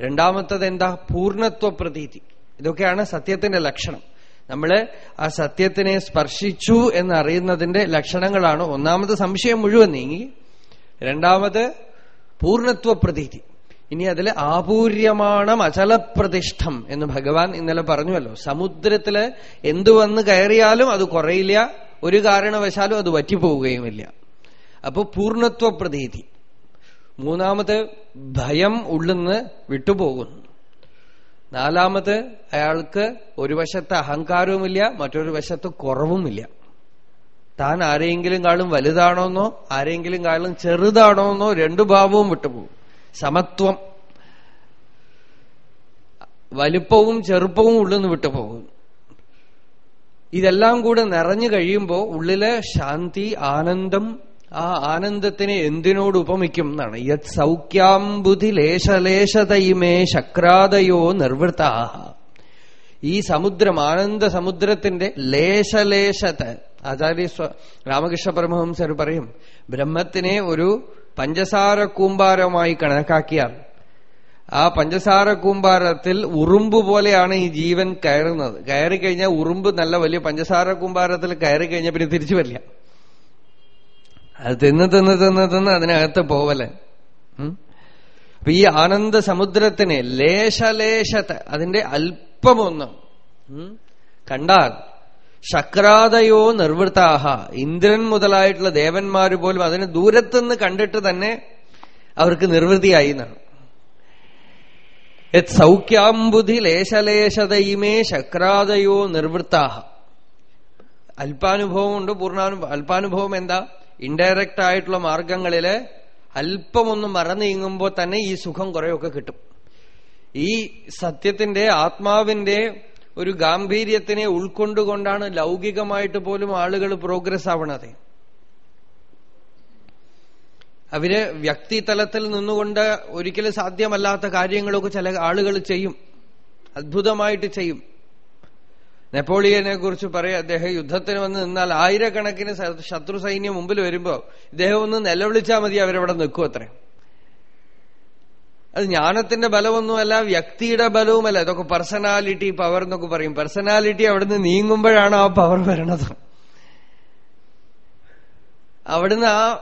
A: രണ്ടാമത്തത് എന്താ? പൂർണത്വ പ്രതീതി ഇതൊക്കെയാണ് സത്യത്തിന്റെ ലക്ഷണം. നമ്മൾ ആ സത്യത്തിനെ സ്പർശിച്ചു എന്നറിയുന്നതിന്റെ ലക്ഷണങ്ങളാണ്. ഒന്നാമത് സംശയം മുഴുവൻ നീങ്ങി. രണ്ടാമത് പൂർണത്വ പ്രതീതി ഇനി അതിൽ ആപൂര്യമാണം അചലപ്രതിഷ്ഠം എന്ന് ഭഗവാൻ ഇന്നലെ പറഞ്ഞുവല്ലോ. സമുദ്രത്തിൽ എന്തു വന്ന് കയറിയാലും അത് കുറയില്ല. ഒരു കാരണവശാലും അത് വറ്റിപ്പോവുകയുമില്ല. അപ്പൊ പൂർണത്വ പ്രതീതി മൂന്നാമത് ഭയം ഉള്ളിന്ന് വിട്ടുപോകുന്നു. നാലാമത് അയാൾക്ക് ഒരു വശത്ത് അഹങ്കാരവുമില്ല മറ്റൊരു വശത്ത് കുറവുമില്ല. താൻ ആരെങ്കിലും കാളും വലുതാണോന്നോ ആരെങ്കിലും കാളും ചെറുതാണോന്നോ രണ്ടു ഭാവവും വിട്ടുപോകും. സമത്വം. വലുപ്പവും ചെറുപ്പവും ഉള്ളിൽ നിന്ന് വിട്ടുപോകും ഇതെല്ലാം കൂടെ നിറഞ്ഞു കഴിയുമ്പോൾ ഉള്ളിലെ ശാന്തി ആനന്ദം ആ ആനന്ദത്തിനെ എന്തിനോട് ഉപമിക്കും എന്നാണ്. യത് സൗഖ്യാംബുധി ലേശലേശതയിമേ ശക്രാദയോ നിർവൃത്താഹ ഈ സമുദ്രം ആനന്ദ സമുദ്രത്തിന്റെ ലേശലേശത. ആചാര്യ രാമകൃഷ്ണ പരമഹംസർ പറയും ബ്രഹ്മത്തിനെ ഒരു പഞ്ചസാര കൂമ്പാരമായി കണക്കാക്കിയാൽ ആ പഞ്ചസാര കൂമ്പാരത്തിൽ ഉറുമ്പ് പോലെയാണ് ഈ ജീവൻ കയറുന്നത്. കയറി കഴിഞ്ഞാൽ ഉറുമ്പ് നല്ല വലിയ പഞ്ചസാര കൂമ്പാരത്തിൽ കയറി കഴിഞ്ഞാൽ പിന്നെ തിരിച്ചു വരില്ല. അത് തിന്ന് തിന്ന് തിന്ന് തിന്ന് അതിനകത്ത് പോവൽ. അപ്പൊ ഈ ആനന്ദ സമുദ്രത്തിന് ലേശലേശത്തെ അതിന്റെ അല്പമൊന്ന് കണ്ടാൽ ശക്രാദയോ നിർവൃത്താഹ. ഇന്ദ്രൻ മുതലായിട്ടുള്ള ദേവന്മാര് പോലും അതിന് ദൂരത്തുനിന്ന് കണ്ടിട്ട് തന്നെ അവർക്ക് നിർവൃത്തിയായി എന്നാണ് യത് സൗഖ്യാംബുധി ലേശലേശതയുമേ ശക്രാദയോ നിർവൃത്താഹ. അല്പാനുഭവം ഉണ്ട് പൂർണാനുഭവം അല്പാനുഭവം എന്താ? ഇൻഡയറക്റ്റ് ആയിട്ടുള്ള മാർഗങ്ങളിൽ അല്പമൊന്ന് മറന്നീങ്ങുമ്പോൾ തന്നെ ഈ സുഖം കുറെയൊക്കെ കിട്ടും. ഈ സത്യത്തിന്റെ ആത്മാവിന്റെ ഒരു ഗാംഭീര്യത്തിനെ ഉൾക്കൊണ്ടുകൊണ്ടാണ് ലൗകികമായിട്ട് പോലും ആളുകൾ പ്രോഗ്രസ് ആവണത്. അവർ വ്യക്തി തലത്തിൽ നിന്നുകൊണ്ട് ഒരിക്കലും സാധ്യമല്ലാത്ത കാര്യങ്ങളൊക്കെ ചില ആളുകൾ ചെയ്യും. അത്ഭുതമായിട്ട് ചെയ്യും. നെപ്പോളിയനെ കുറിച്ച് പറയാം അദ്ദേഹം യുദ്ധത്തിന് വന്ന് നിന്നാൽ ആയിരക്കണക്കിന് ശത്രു സൈന്യം മുമ്പിൽ വരുമ്പോ ഇദ്ദേഹം ഒന്ന് നിലവിളിച്ചാൽ മതി അവരവിടെ നിൽക്കും അത്രേ. അത് ജ്ഞാനത്തിന്റെ ബലമൊന്നുമല്ല വ്യക്തിയുടെ ബലവുമല്ല. ഇതൊക്കെ പേഴ്സണാലിറ്റി പവർ എന്നൊക്കെ പറയും. പേഴ്സണാലിറ്റി അവിടുന്ന് നീങ്ങുമ്പോഴാണ് ആ പവർ വരണത്. അവിടുന്ന് ആ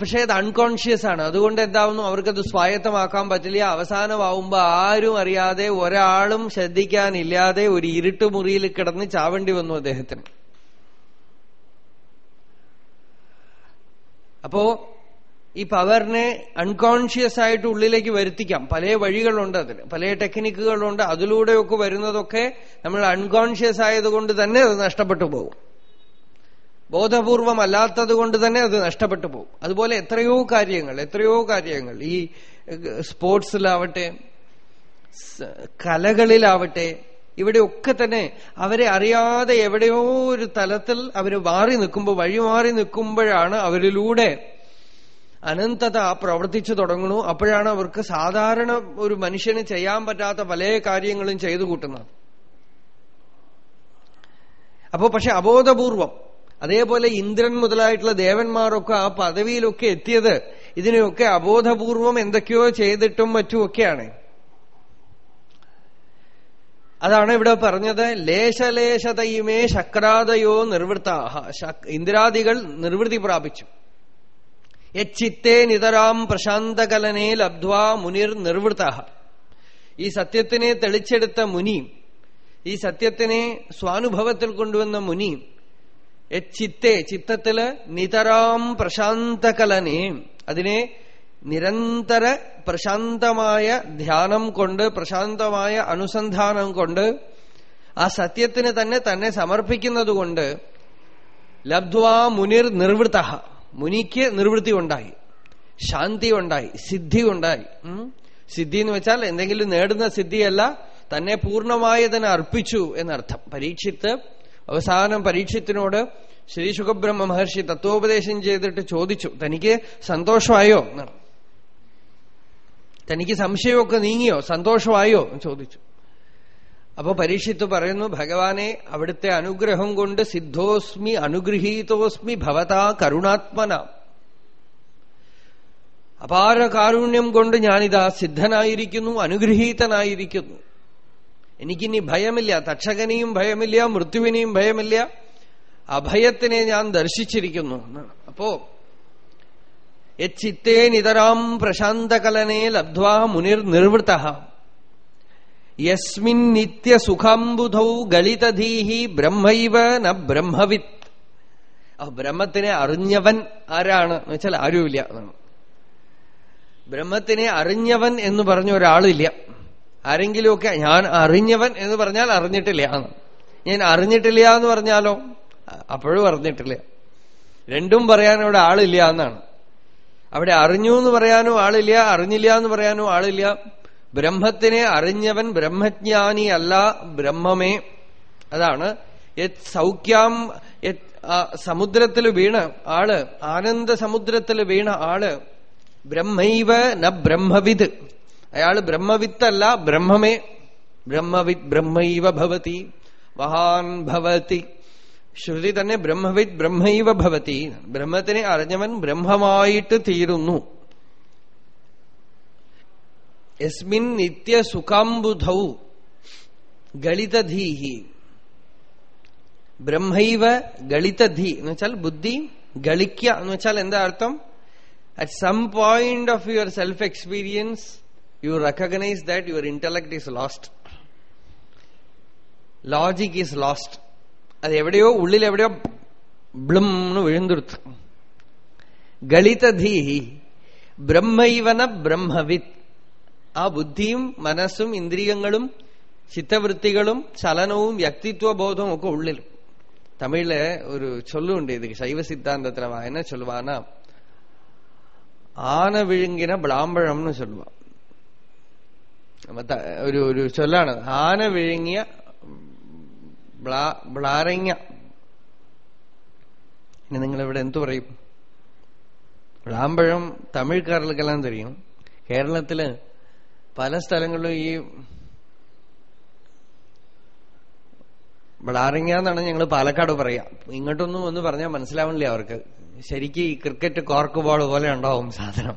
A: പക്ഷേ അത് അൺകോൺഷ്യസ് ആണ്. അതുകൊണ്ട് എന്താവുന്നു? അവർക്കത് സ്വായത്തമാക്കാൻ പറ്റില്ല. അവസാനമാവുമ്പോ ആരും അറിയാതെ ഒരാളും ശ്രദ്ധിക്കാനില്ലാതെ ഒരു ഇരുട്ട് മുറിയിൽ കിടന്ന് ചാവേണ്ടി വന്നു അദ്ദേഹത്തിന്. അപ്പോ ഈ പവറിനെ അൺകോൺഷ്യസ് ആയിട്ട് ഉള്ളിലേക്ക് വരുത്തിക്കാം. പല വഴികളുണ്ട് അതിന് പല ടെക്നിക്കുകളുണ്ട് അതിലൂടെയൊക്കെ വരുന്നതൊക്കെ നമ്മൾ അൺകോൺഷ്യസ് ആയതുകൊണ്ട് തന്നെ അത് നഷ്ടപ്പെട്ടു പോകും. ബോധപൂർവമല്ലാത്തത് കൊണ്ട് തന്നെ അത് നഷ്ടപ്പെട്ടു പോകും. അതുപോലെ എത്രയോ കാര്യങ്ങൾ എത്രയോ കാര്യങ്ങൾ. ഈ സ്പോർട്സിലാവട്ടെ കലകളിലാവട്ടെ ഇവിടെയൊക്കെ തന്നെ അവരെ അറിയാതെ എവിടെയോ ഒരു തലത്തിൽ അവർ മാറി നിൽക്കുമ്പോൾ വഴി മാറി നിൽക്കുമ്പോഴാണ് അവരിലൂടെ അനന്തത പ്രവർത്തിച്ചു തുടങ്ങണു. അപ്പോഴാണ് അവർക്ക് സാധാരണ ഒരു മനുഷ്യന് ചെയ്യാൻ പറ്റാത്ത പല കാര്യങ്ങളും ചെയ്തു കൂട്ടുന്നത്. അപ്പോ പക്ഷെ അബോധപൂർവം അതേപോലെ ഇന്ദ്രൻ മുതലായിട്ടുള്ള ദേവന്മാരൊക്കെ ആ പദവിയിലൊക്കെ എത്തിയത് ഇതിനെയൊക്കെ അബോധപൂർവം എന്തൊക്കെയോ ചെയ്തിട്ടും മറ്റുമൊക്കെയാണ്. അതാണ് ഇവിടെ പറഞ്ഞത് ലേശലേശതയുമേ ശക്രാദയോ നിർവൃത്താഹ. ഇന്ദ്രാദികൾ നിർവൃത്തി പ്രാപിച്ചു. യച്ചിത്തേ നിതരാം പ്രശാന്തകലനെ ലബ്ധ്വാ മുനിർ നിർവൃത്ത ഈ സത്യത്തിനെ തെളിച്ചെടുത്ത മുനി ഈ സത്യത്തിനെ സ്വാനുഭവത്തിൽ കൊണ്ടുവന്ന മുനി ചിത്തെ ചിത്തത്തിൽ നിതരാം പ്രശാന്തകലനെ. അതിനെ നിരന്തര പ്രശാന്തമായ ധ്യാനം കൊണ്ട് പ്രശാന്തമായ അനുസന്ധാനം കൊണ്ട് ആ സത്യത്തിന് തന്നെ തന്നെ സമർപ്പിക്കുന്നതുകൊണ്ട് ലബ്ധ്വാ മുനിർ നിർവൃത്ത മുനിക്ക് നിർവൃത്തി ഉണ്ടായി ശാന്തി ഉണ്ടായി സിദ്ധി ഉണ്ടായി. സിദ്ധി എന്ന് വെച്ചാൽ എന്തെങ്കിലും നേടുന്ന സിദ്ധിയല്ല തന്നെ പൂർണമായതിനെ അർപ്പിച്ചു എന്നർത്ഥം. പരീക്ഷിത്ത് അവസാനം പരീക്ഷത്തിനോട് ശ്രീ സുഖബ്രഹ്മ മഹർഷി തത്വോപദേശം ചെയ്തിട്ട് ചോദിച്ചു തനിക്ക് സന്തോഷമായോ? എന്നാണ് തനിക്ക് സംശയമൊക്കെ നീങ്ങിയോ? സന്തോഷമായോ? ചോദിച്ചു. അപ്പൊ പരീക്ഷിത്ത് പറയുന്നു ഭഗവാനെ അവിടുത്തെ അനുഗ്രഹം കൊണ്ട് സിദ്ധോസ്മി അനുഗ്രഹീതോസ്മി ഭവതാ കരുണാത്മന. അപാര കാരുണ്യം കൊണ്ട് ഞാനിതാ സിദ്ധനായിരിക്കുന്നു അനുഗ്രഹീതനായിരിക്കുന്നു. എനിക്കിനി ഭയമില്ല തക്ഷകനെയും ഭയമില്ല മൃത്യുവിനെയും ഭയമില്ല. അഭയത്തിനെ ഞാൻ ദർശിച്ചിരിക്കുന്നു. അപ്പോ യച്ചിത്തേ നിതരാം പ്രശാന്തകലനെ ലബ്ധ്വാ മുനിർ നിർവൃത്ത യസ്മിൻ നിത്യസുഖാംബുധൗ ഗളിതധീഹി ബ്രഹ്മൈവ ന ബ്രഹ്മവിത്ത് ബ്രഹ്മത്തിനെ അറിഞ്ഞവൻ ആരാണ്? എന്ന് വെച്ചാൽ ആരുമില്ല. ബ്രഹ്മത്തിനെ അറിഞ്ഞവൻ എന്ന് പറഞ്ഞ ഒരാളില്ല. ആരെങ്കിലുമൊക്കെ ഞാൻ അറിഞ്ഞവൻ എന്ന് പറഞ്ഞാൽ അറിഞ്ഞിട്ടില്ല ഞാൻ അറിഞ്ഞിട്ടില്ല എന്ന് പറഞ്ഞാലോ? അപ്പോഴും അറിഞ്ഞിട്ടില്ല. രണ്ടും പറയാൻ അവിടെ ആളില്ല എന്നാണ്. അവിടെ അറിഞ്ഞു എന്ന് പറയാനും ആളില്ല അറിഞ്ഞില്ല എന്ന് പറയാനും ആളില്ല. ബ്രഹ്മത്തിനെ അറിഞ്ഞവൻ ബ്രഹ്മജ്ഞാനി അല്ല ബ്രഹ്മമേ. അതാണ്. യത് സൗഖ്യം യത് സമുദ്രത്തിൽ വീണ ആൾ ആനന്ദ സമുദ്രത്തിൽ വീണ ആൾ ബ്രഹ്മൈവ ന ബ്രഹ്മവിത് അയാൾ ബ്രഹ്മവിത്തല്ല ബ്രഹ്മമേ. ബ്രഹ്മവിത് ബ്രഹ്മൈവ ഭവതി. മഹാൻ ഭവതി. ശ്രുതി തന്നെ ബ്രഹ്മവിത് ബ്രഹ്മൈവ ഭവതി. ബ്രഹ്മത്തിനെ അറിഞ്ഞവൻ ബ്രഹ്മമായിട്ട് തീരുന്നു. യസ്മിൻ നിത്യസുഖാംബുധൗ ഗളിതധീഹി. ബ്രഹ്മൈവ ഗളിതധി. എന്ന് വെച്ചാൽ ബുദ്ധി ഗളിക്ക എന്ന് വെച്ചാൽ എന്താ അർത്ഥം? At some point of your self experience you recognise that your intellect is lost logic is lost അത് എവിടെയോ ഉള്ളിൽ എവിടെയോ ബ്ലും എന്ന് വിഴുന്തുരുത്ത് ഗളിതധീഹി ബ്രഹ്മൈവന ബ്രഹ്മവിത്ത് ആ ബുദ്ധിയും മനസ്സും ഇന്ദ്രിയങ്ങളും ചിത്തവൃത്തികളും ചലനവും വ്യക്തിത്വബോധവും ഒക്കെ ഉള്ളിൽ. തമിഴിൽ ഒരു ചൊല്ലുണ്ട് ഇത് ശൈവ സിദ്ധാന്തത്തിലെ വായന ചൊല്ലുവാന. ആന വിഴുങ്ങിന ബ്ലാമ്പഴം എന്ന് ചൊല്ലുവ. ഒരു ഒരു ചൊല്ലാണ്. ആന വിഴുങ്ങിയ ബ്ലാരങ്ങ. ഇനി നിങ്ങൾ ഇവിടെ എന്തു പറയും? ബ്ലാമ്പഴം തമിഴ്ക്കാരിലേക്കെല്ലാം തെരിയും കേരളത്തിൽ പല സ്ഥലങ്ങളിലും ഈ ബ്ലാറിങ്ങ എന്നാണ് ഞങ്ങൾ പാലക്കാട് പറയാ. ഇങ്ങോട്ടൊന്നും ഒന്ന് പറഞ്ഞാൽ മനസ്സിലാവണില്ല അവർക്ക്. ശരിക്കും ഈ ക്രിക്കറ്റ് കോർക്ക് ബോൾ പോലെ ഉണ്ടാവും സാധനം.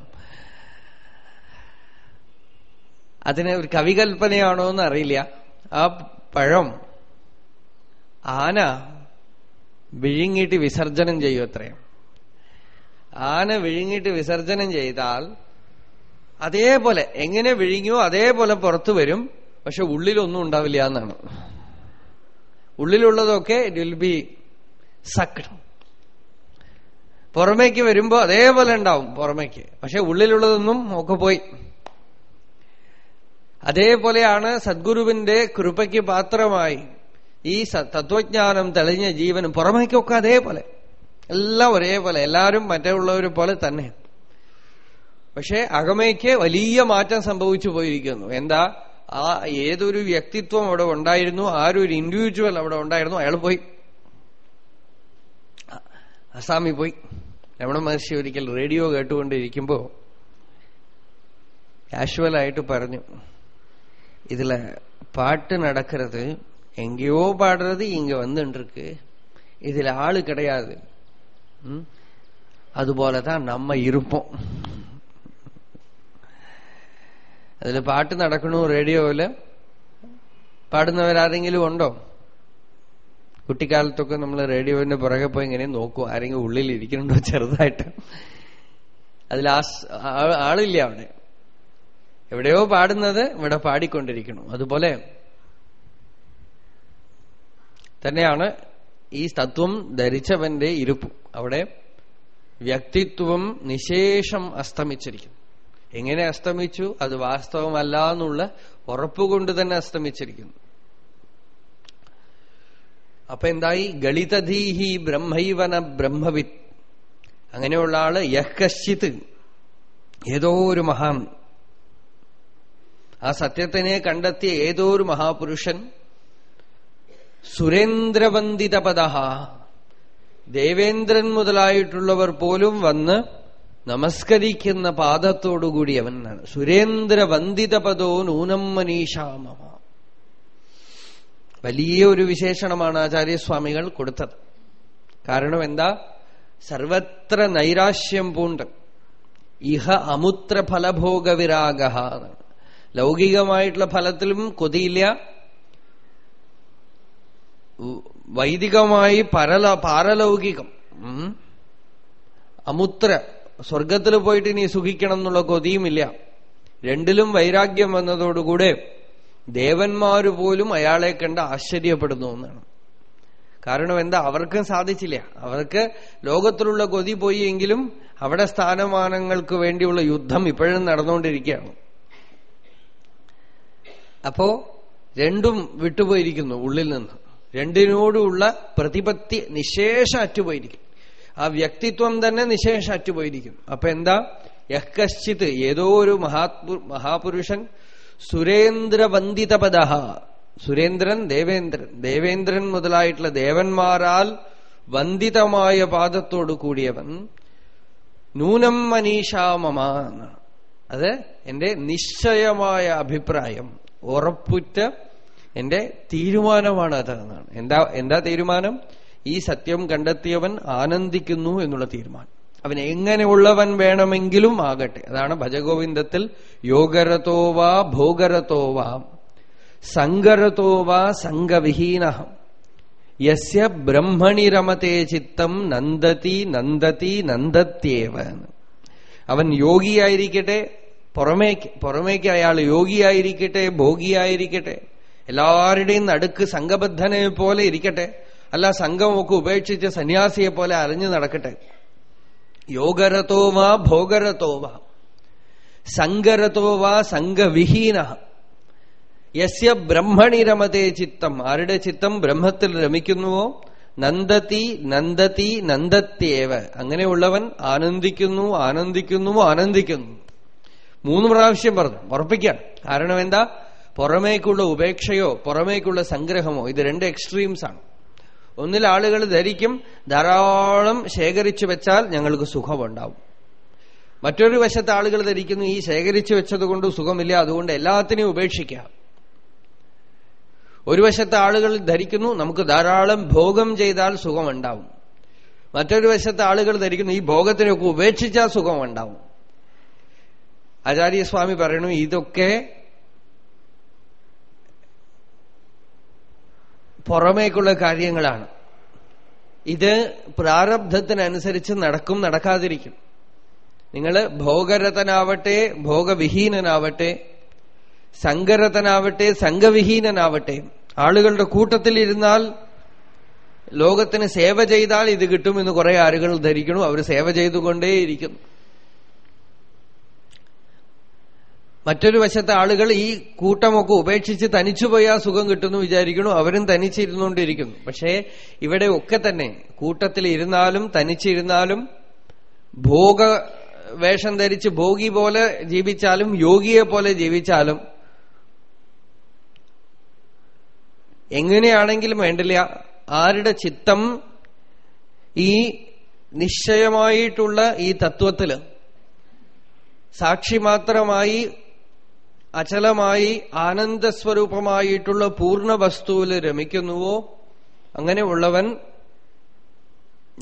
A: അതിന് ഒരു കവികൽപ്പനയാണോ എന്ന് അറിയില്ല. ആ പഴം ആന വിഴുങ്ങിയിട്ട് വിസർജനം ചെയ്യും അത്രയും ആന വിഴുങ്ങിയിട്ട് വിസർജനം ചെയ്താൽ അതേപോലെ എങ്ങനെ വിഴുങ്ങിയോ അതേപോലെ പുറത്തു വരും. പക്ഷെ ഉള്ളിലൊന്നും ഉണ്ടാവില്ല എന്നാണ്. ഉള്ളിലുള്ളതൊക്കെ ഇറ്റ് വിൽ ബി സക്ഡ് പുറമേക്ക് വരുമ്പോ അതേപോലെ ഉണ്ടാവും പുറമേക്ക്. പക്ഷെ ഉള്ളിലുള്ളതൊന്നും ഒക്കെ പോയി. അതേപോലെയാണ് സദ്ഗുരുവിന്റെ കൃപയ്ക്ക് പാത്രമായി ഈ തത്വജ്ഞാനം തെളിഞ്ഞ ജീവനും പുറമേക്കൊക്കെ അതേപോലെ. എല്ലാം ഒരേപോലെ. എല്ലാവരും മറ്റേ ഉള്ളവരെ പോലെ തന്നെ. പക്ഷെ അകമയ്ക്ക് വലിയ മാറ്റം സംഭവിച്ചു പോയിരിക്കുന്നു. എന്താ? ആ ഏതൊരു വ്യക്തിത്വം അവിടെ ഉണ്ടായിരുന്നു ആരൊരു ഇൻഡിവിജ്വൽ അവിടെ ഉണ്ടായിരുന്നു അയാൾ പോയി. അസാമി പോയി. രമണ മഹർഷി ഒരിക്കൽ റേഡിയോ കേട്ടുകൊണ്ടിരിക്കുമ്പോ കാഷ്വലായിട്ട് പറഞ്ഞു இதுல பாட்டு நடக்கிறது எங்கேயோ பாடுறது இங்க வந்துட்டு இருக்கு இதுல ஆளு கிடையாது. அதுபோலதான் நம்ம இருப்போம். അതിൽ പാട്ട് നടക്കണു റേഡിയോയിൽ പാടുന്നവരാരെങ്കിലും ഉണ്ടോ? കുട്ടിക്കാലത്തൊക്കെ നമ്മൾ റേഡിയോവിന്റെ പുറകെ പോയി ഇങ്ങനെ നോക്കും ആരെങ്കിലും ഉള്ളിൽ ഇരിക്കുന്നുണ്ടോ ചെറുതായിട്ട്. അതിൽ ആളില്ല അവിടെ. എവിടെയോ പാടുന്നത് ഇവിടെ പാടിക്കൊണ്ടിരിക്കണം അതുപോലെ തന്നെയാണ് ഈ തത്വം ധരിച്ചവന്റെ ഇരുപ്പ്. അവിടെ വ്യക്തിത്വം നിശേഷം അസ്തമിച്ചിരിക്കുന്നു. എങ്ങനെ അസ്തമിച്ചു? അത് വാസ്തവമല്ല എന്നുള്ള ഉറപ്പുകൊണ്ട് തന്നെ അസ്തമിച്ചിരിക്കുന്നു. അപ്പൊ എന്തായി? ഗളിതധീഹി ബ്രഹ്മൈവന ബ്രഹ്മവിത്ത് അങ്ങനെയുള്ള ആൾ യഹ് കശ്ചിത് ഏതോ ഒരു മഹാൻ ആ സത്യത്തിനെ കണ്ടെത്തിയ ഏതോ ഒരു മഹാപുരുഷൻ? സുരേന്ദ്രവന്ദിതപദ. ദേവേന്ദ്രൻ മുതലായിട്ടുള്ളവർ പോലും വന്ന് നമസ്കരിക്കുന്ന പാദത്തോടുകൂടി അവനാണ് സുരേന്ദ്രവന്ദിതപദോ നൂനം മനീഷാമ വലിയ ഒരു വിശേഷണമാണ് ആചാര്യസ്വാമികൾ കൊടുത്തത്. കാരണം എന്താ? സർവത്ര നൈരാശ്യം പൂണ്ട്. ഇഹ അമുത്ര ഫലഭോഗ വിരാഗ ലൗകികമായിട്ടുള്ള ഫലത്തിലും കൊതിയില്ല. വൈദികമായി പരല പാരലൗകികം. അമുത്ര സ്വർഗത്തിൽ പോയിട്ട് ഇനി സുഖിക്കണം എന്നുള്ള കൊതിയുമില്ല. രണ്ടിലും വൈരാഗ്യം വന്നതോടുകൂടെ ദേവന്മാര് പോലും അയാളെ കണ്ട് ആശ്ചര്യപ്പെടുന്നു എന്നാണ്. കാരണം എന്താ? അവർക്കും സാധിച്ചില്ല. അവർക്ക് ലോകത്തിലുള്ള കൊതി പോയി എങ്കിലും അവിടെ സ്ഥാനമാനങ്ങൾക്ക് വേണ്ടിയുള്ള യുദ്ധം ഇപ്പോഴും നടന്നുകൊണ്ടിരിക്കുകയാണ്. അപ്പോ രണ്ടും വിട്ടുപോയിരിക്കുന്നു ഉള്ളിൽ നിന്ന്. രണ്ടിനോടുള്ള പ്രതിപത്തി നിശേഷം അറ്റുപോയിരിക്കും. ആ വ്യക്തിത്വം തന്നെ നിശേഷം അറ്റുപോയിരിക്കും. അപ്പൊ എന്താ? യഹ്കശ്ചിത് ഏതോ ഒരു മഹാത്മു മഹാപുരുഷൻ സുരേന്ദ്രവന്ദിതപദ സുരേന്ദ്രൻ ദേവേന്ദ്രൻ. ദേവേന്ദ്രൻ മുതലായിട്ടുള്ള ദേവന്മാരാൽ വന്ദിതമായ പാദത്തോടു കൂടിയവൻ നൂനം മനീഷാമമ അത് എന്റെ നിശ്ചയമായ അഭിപ്രായം. ഉറപ്പുറ്റ എന്റെ തീരുമാനമാണ് അത് എന്നാണ്. എന്താ എന്താ തീരുമാനം? ഈ സത്യം കണ്ടെത്തിയവൻ ആനന്ദിക്കുന്നു എന്നുള്ള തീരുമാനം. അവൻ എങ്ങനെയുള്ളവൻ വേണമെങ്കിലും ആകട്ടെ. അതാണ് ഭജഗോവിന്ദത്തിൽ യോഗരതോവാ ഭോഗരതോവാ സങ്കരതോവാ സംഘവിഹീന യസ്യ ബ്രഹ്മണി രമത്തെ ചിത്തം നന്ദതി നന്ദതി നന്ദത്യേവ അവൻ യോഗിയായിരിക്കട്ടെ പുറമേക്ക് പുറമേക്ക് അയാൾ യോഗിയായിരിക്കട്ടെ ഭോഗിയായിരിക്കട്ടെ എല്ലാവരുടെയും നടുക്ക് സംഘബദ്ധനെ പോലെ ഇരിക്കട്ടെ അല്ല സംഘമൊക്കെ ഉപേക്ഷിച്ച് സന്യാസിയെ പോലെ അറിഞ്ഞു നടക്കട്ടെ. യോഗരതോവാ ഭോഗരതോവാ സംഗരതോവാ സംഘവിഹീന. യസ്യ ബ്രഹ്മണി രമതേ ചിത്തം. ആരുടെ ചിത്തം? ബ്രഹ്മത്തിൽ രമിക്കുന്നുവോ? നന്ദതി നന്ദതി നന്ദത്യേവ. അങ്ങനെയുള്ളവൻ ആനന്ദിക്കുന്നു ആനന്ദിക്കുന്നു ആനന്ദിക്കുന്നു. മൂന്ന് പ്രാവശ്യം പറഞ്ഞു. ഉറപ്പിക്കാൻ കാരണം എന്താ? പുറമേക്കുള്ള ഉപേക്ഷയോ പുറമേക്കുള്ള സംഗ്രഹമോ ഇത് രണ്ട് എക്സ്ട്രീംസ് ആണ്. ഒന്നിൽ ആളുകൾ ധരിക്കും ധാരാളം ശേഖരിച്ചു വെച്ചാൽ ഞങ്ങൾക്ക് സുഖമുണ്ടാവും. മറ്റൊരു വശത്ത് ആളുകൾ ധരിക്കുന്നു ഈ ശേഖരിച്ചു വെച്ചതുകൊണ്ട് സുഖമില്ല അതുകൊണ്ട് എല്ലാത്തിനെയും ഉപേക്ഷിക്കാം ഒരു വശത്ത് ആളുകൾ ധരിക്കുന്നു നമുക്ക് ധാരാളം ഭോഗം ചെയ്താൽ സുഖമുണ്ടാവും. മറ്റൊരു വശത്ത് ആളുകൾ ധരിക്കുന്നു ഈ ഭോഗത്തിനൊക്കെ ഉപേക്ഷിച്ചാൽ സുഖമുണ്ടാവും. ആചാര്യസ്വാമി പറയണു ഇതൊക്കെ പുറമേക്കുള്ള കാര്യങ്ങളാണ്. ഇത് പ്രാരബ്ധത്തിനനുസരിച്ച് നടക്കും നടക്കാതിരിക്കും. നിങ്ങൾ ഭോഗരതനാവട്ടെ ഭോഗവിഹീനനാവട്ടെ സംഘരതനാവട്ടെ സംഘവിഹീനനാവട്ടെ ആളുകളുടെ കൂട്ടത്തിൽ ഇരുന്നാൽ ലോകത്തിന് സേവ ചെയ്താൽ ഇത് കിട്ടുമെന്ന് കുറെ ആളുകൾ ധരിക്കണു അവർ സേവ ചെയ്തുകൊണ്ടേയിരിക്കുന്നു. മറ്റൊരു വശത്തെ ആളുകൾ ഈ കൂട്ടമൊക്കെ ഉപേക്ഷിച്ച് തനിച്ചു പോയാൽ സുഖം കിട്ടുന്നു വിചാരിക്കുന്നു. അവരും തനിച്ചിരുന്നുകൊണ്ടിരിക്കുന്നു. പക്ഷേ ഇവിടെ ഒക്കെ തന്നെ കൂട്ടത്തിൽ ഇരുന്നാലും തനിച്ചിരുന്നാലും ഭോഗ വേഷം ധരിച്ച് ഭോഗി പോലെ ജീവിച്ചാലും യോഗിയെ പോലെ ജീവിച്ചാലും എങ്ങനെയാണെങ്കിലും വേണ്ടില്ല. ആരുടെ ചിത്തം ഈ നിശ്ചയമായിട്ടുള്ള ഈ തത്വത്തിൽ സാക്ഷി മാത്രമായി അചലമായി ആനന്ദസ്വരൂപമായിട്ടുള്ള പൂർണ വസ്തുവിൽ രമിക്കുന്നുവോ അങ്ങനെയുള്ളവൻ